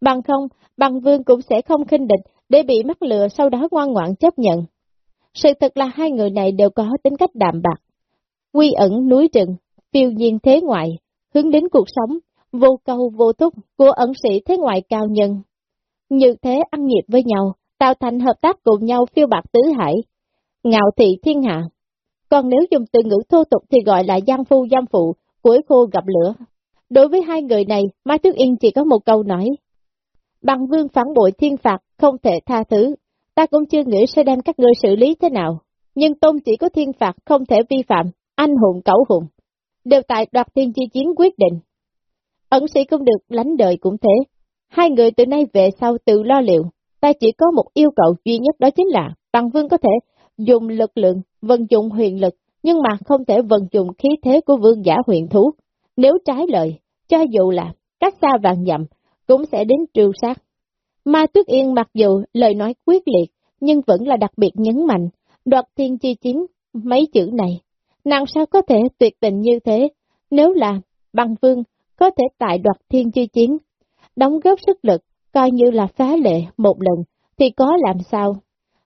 Bằng không, Bằng Vương cũng sẽ không khinh địch để bị mắc lừa sau đó ngoan ngoãn chấp nhận. Sự thật là hai người này đều có tính cách đạm bạc. Quy ẩn núi rừng, phiêu nhiên thế ngoại, hướng đến cuộc sống, vô câu vô thúc của ẩn sĩ thế ngoại cao nhân. Như thế ăn nghiệp với nhau, tạo thành hợp tác cùng nhau phiêu bạc tứ hải, ngạo thị thiên hạ. Còn nếu dùng từ ngữ thô tục thì gọi là giang phu giam phụ, cuối khô gặp lửa. Đối với hai người này, Mai Tuyết Yên chỉ có một câu nói. bằng vương phản bội thiên phạt, không thể tha thứ. Ta cũng chưa nghĩ sẽ đem các ngươi xử lý thế nào. Nhưng tôn chỉ có thiên phạt không thể vi phạm, anh hùng cẩu hùng. Đều tại đoạt thiên chi chiến quyết định. Ẩn sĩ cũng được, lánh đời cũng thế. Hai người từ nay về sau tự lo liệu. Ta chỉ có một yêu cầu duy nhất đó chính là bằng vương có thể dùng lực lượng, vận dụng huyền lực, nhưng mà không thể vận dụng khí thế của vương giả huyền thú. Nếu trái lời, cho dù là cách xa vàng dặm, cũng sẽ đến trừ sát. Ma Tuyết Yên mặc dù lời nói quyết liệt, nhưng vẫn là đặc biệt nhấn mạnh, đoạt thiên chi chiến, mấy chữ này. Nàng sao có thể tuyệt tình như thế, nếu là bằng vương, có thể tại đoạt thiên chi chiến, đóng góp sức lực, coi như là phá lệ một lần, thì có làm sao?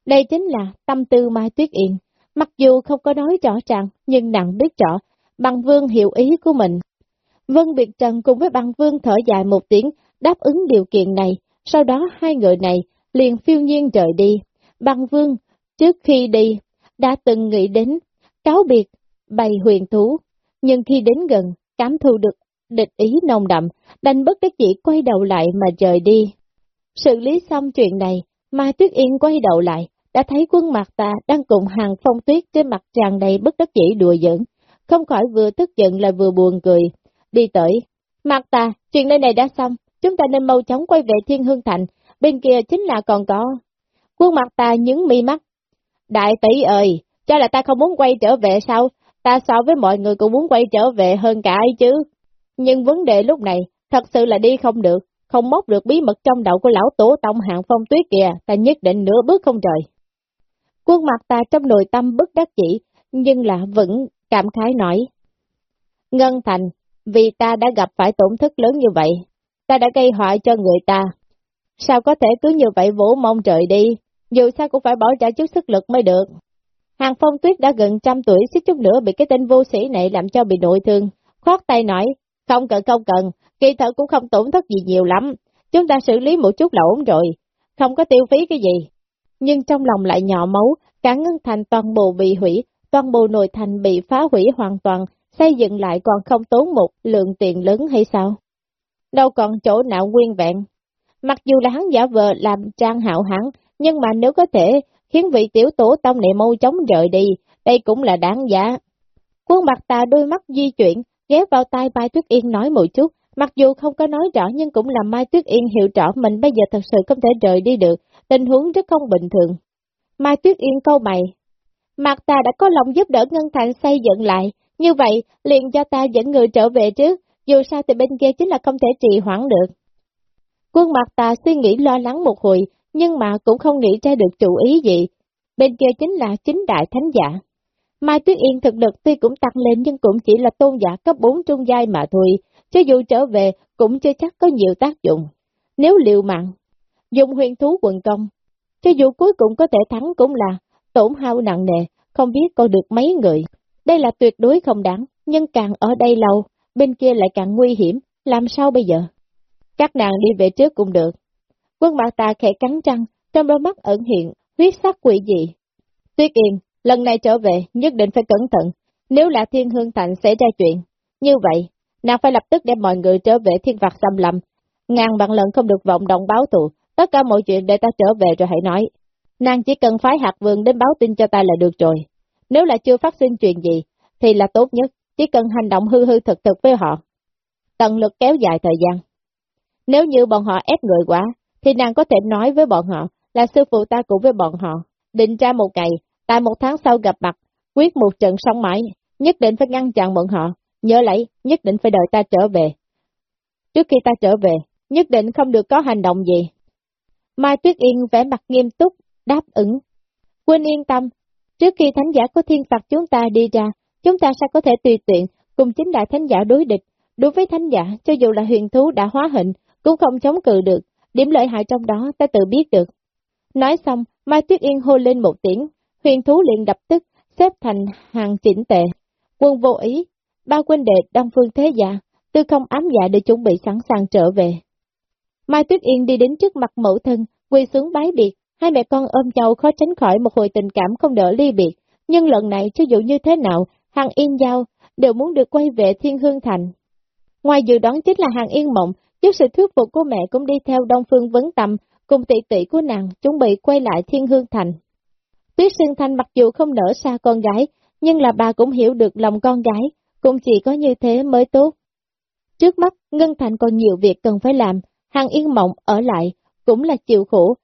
Đây chính là tâm tư Mai Tuyết Yên, mặc dù không có nói rõ ràng, nhưng nàng biết rõ, bằng vương hiểu ý của mình. Vân Biệt Trần cùng với bằng vương thở dài một tiếng, đáp ứng điều kiện này, sau đó hai người này liền phiêu nhiên rời đi. Bằng vương, trước khi đi, đã từng nghĩ đến cáo biệt, bày huyền thú, nhưng khi đến gần, cảm thu được địch ý nồng đậm, đành bất đắc dĩ quay đầu lại mà rời đi. Xử lý xong chuyện này, Mai Tuyết Yên quay đầu lại, đã thấy quân mặt ta đang cùng hàng phong tuyết trên mặt tràn đầy bất đắc dĩ đùa giỡn, không khỏi vừa tức giận lại vừa buồn cười. Đi tới, mặt ta, chuyện nơi này đã xong, chúng ta nên mau chóng quay về Thiên Hương Thành, bên kia chính là còn có. Quân mặt ta nhướng mi mắt. Đại tỷ ơi, cho là ta không muốn quay trở về sao? Ta so với mọi người cũng muốn quay trở về hơn cả ấy chứ. Nhưng vấn đề lúc này, thật sự là đi không được, không móc được bí mật trong đầu của lão tổ tông hạng phong tuyết kìa, ta nhất định nửa bước không trời. Quân mặt ta trong nội tâm bất đắc chỉ, nhưng là vẫn cảm khái nói. Ngân Thành, vì ta đã gặp phải tổn thất lớn như vậy, ta đã gây họa cho người ta. Sao có thể cứ như vậy vỗ mong trời đi, dù sao cũng phải bỏ ra chút sức lực mới được. Hàng phong tuyết đã gần trăm tuổi, xích chút nữa bị cái tên vô sĩ này làm cho bị nội thương. Khoát tay nói, không cần không cần, kỳ thật cũng không tổn thất gì nhiều lắm, chúng ta xử lý một chút là ổn rồi, không có tiêu phí cái gì. Nhưng trong lòng lại nhỏ máu, cả ngân thành toàn bộ bị hủy, toàn bộ nội thành bị phá hủy hoàn toàn, xây dựng lại còn không tốn một lượng tiền lớn hay sao? Đâu còn chỗ nào nguyên vẹn. Mặc dù là hắn giả vờ làm trang hạo hắn, nhưng mà nếu có thể khiến vị tiểu tổ tông này mau chóng rời đi, đây cũng là đáng giá. Quân mặt tà đôi mắt di chuyển, ghé vào tai Mai Tuyết Yên nói một chút, mặc dù không có nói rõ nhưng cũng làm Mai Tuyết Yên hiểu rõ mình bây giờ thật sự không thể rời đi được, tình huống rất không bình thường. Mai Tuyết Yên câu mày, Mạc ta đã có lòng giúp đỡ Ngân Thành xây dựng lại, như vậy liền cho ta dẫn người trở về trước, dù sao thì bên kia chính là không thể trì hoãn được. Quân Mạc ta suy nghĩ lo lắng một hồi, nhưng mà cũng không nghĩ ra được chủ ý gì. Bên kia chính là chính đại thánh giả. Mai Tuyết Yên thực lực tuy cũng tăng lên nhưng cũng chỉ là tôn giả cấp 4 trung giai mà thôi, cho dù trở về cũng chưa chắc có nhiều tác dụng. Nếu liều mạng, dùng huyền thú quần công, cho dù cuối cùng có thể thắng cũng là tổn hao nặng nề, không biết có được mấy người. Đây là tuyệt đối không đáng, nhưng càng ở đây lâu, bên kia lại càng nguy hiểm, làm sao bây giờ? Các nàng đi về trước cũng được. Quân mặt ta khẽ cắn răng, trong đôi mắt ẩn hiện, huyết sắc quỷ dị. Tuyết Yên, lần này trở về, nhất định phải cẩn thận, nếu là thiên hương thành xảy ra chuyện. Như vậy, nàng phải lập tức đem mọi người trở về thiên vạc xâm lầm, Ngàn bằng lần không được vọng động báo tụ, tất cả mọi chuyện để ta trở về rồi hãy nói. Nàng chỉ cần phái hạt vườn đến báo tin cho ta là được rồi. Nếu là chưa phát sinh chuyện gì, thì là tốt nhất, chỉ cần hành động hư hư thực thực với họ. Tận lực kéo dài thời gian. Nếu như bọn họ ép người quá, thì nàng có thể nói với bọn họ là sư phụ ta cũng với bọn họ, định ra một ngày, tại một tháng sau gặp mặt, quyết một trận sống mãi, nhất định phải ngăn chặn bọn họ, nhớ lấy, nhất định phải đợi ta trở về. Trước khi ta trở về, nhất định không được có hành động gì. Mai Tuyết Yên vẻ mặt nghiêm túc, đáp ứng. Quên yên tâm, trước khi thánh giả của thiên phạt chúng ta đi ra, chúng ta sẽ có thể tùy tiện cùng chính đại thánh giả đối địch. Đối với thánh giả, cho dù là huyền thú đã hóa hình, cũng không chống cự được, điểm lợi hại trong đó ta tự biết được. Nói xong, Mai Tuyết Yên hô lên một tiếng, huyền thú liền đập tức, xếp thành hàng chỉnh tệ. Quân vô ý, ba quân đệ Đông Phương Thế Giả, tư không ám dạ để chuẩn bị sẵn sàng trở về. Mai Tuyết Yên đi đến trước mặt mẫu thân, quỳ xuống bái biệt, Hai mẹ con ôm nhau khó tránh khỏi một hồi tình cảm không đỡ ly biệt, nhưng lần này cho dù như thế nào, hàng yên giao đều muốn được quay về thiên hương thành. Ngoài dự đoán chính là hàng yên mộng, Trước sự thuyết phục của mẹ cũng đi theo Đông Phương Vấn Tâm, cùng tỷ tỷ của nàng chuẩn bị quay lại Thiên Hương Thành. Tuyết Sương Thanh mặc dù không nở xa con gái, nhưng là bà cũng hiểu được lòng con gái, cũng chỉ có như thế mới tốt. Trước mắt, Ngân Thành còn nhiều việc cần phải làm, Hàng Yên Mộng ở lại, cũng là chịu khổ.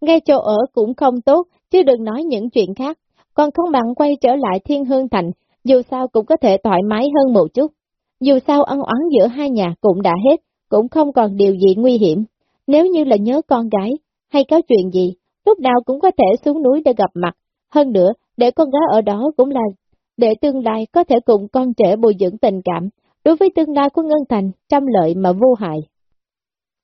Ngay chỗ ở cũng không tốt, chứ đừng nói những chuyện khác, còn không bằng quay trở lại Thiên Hương Thành, dù sao cũng có thể thoải mái hơn một chút. Dù sao ân oán giữa hai nhà cũng đã hết, cũng không còn điều gì nguy hiểm. Nếu như là nhớ con gái, hay có chuyện gì, lúc nào cũng có thể xuống núi để gặp mặt. Hơn nữa, để con gái ở đó cũng là để tương lai có thể cùng con trẻ bồi dưỡng tình cảm, đối với tương lai của Ngân Thành, trăm lợi mà vô hại.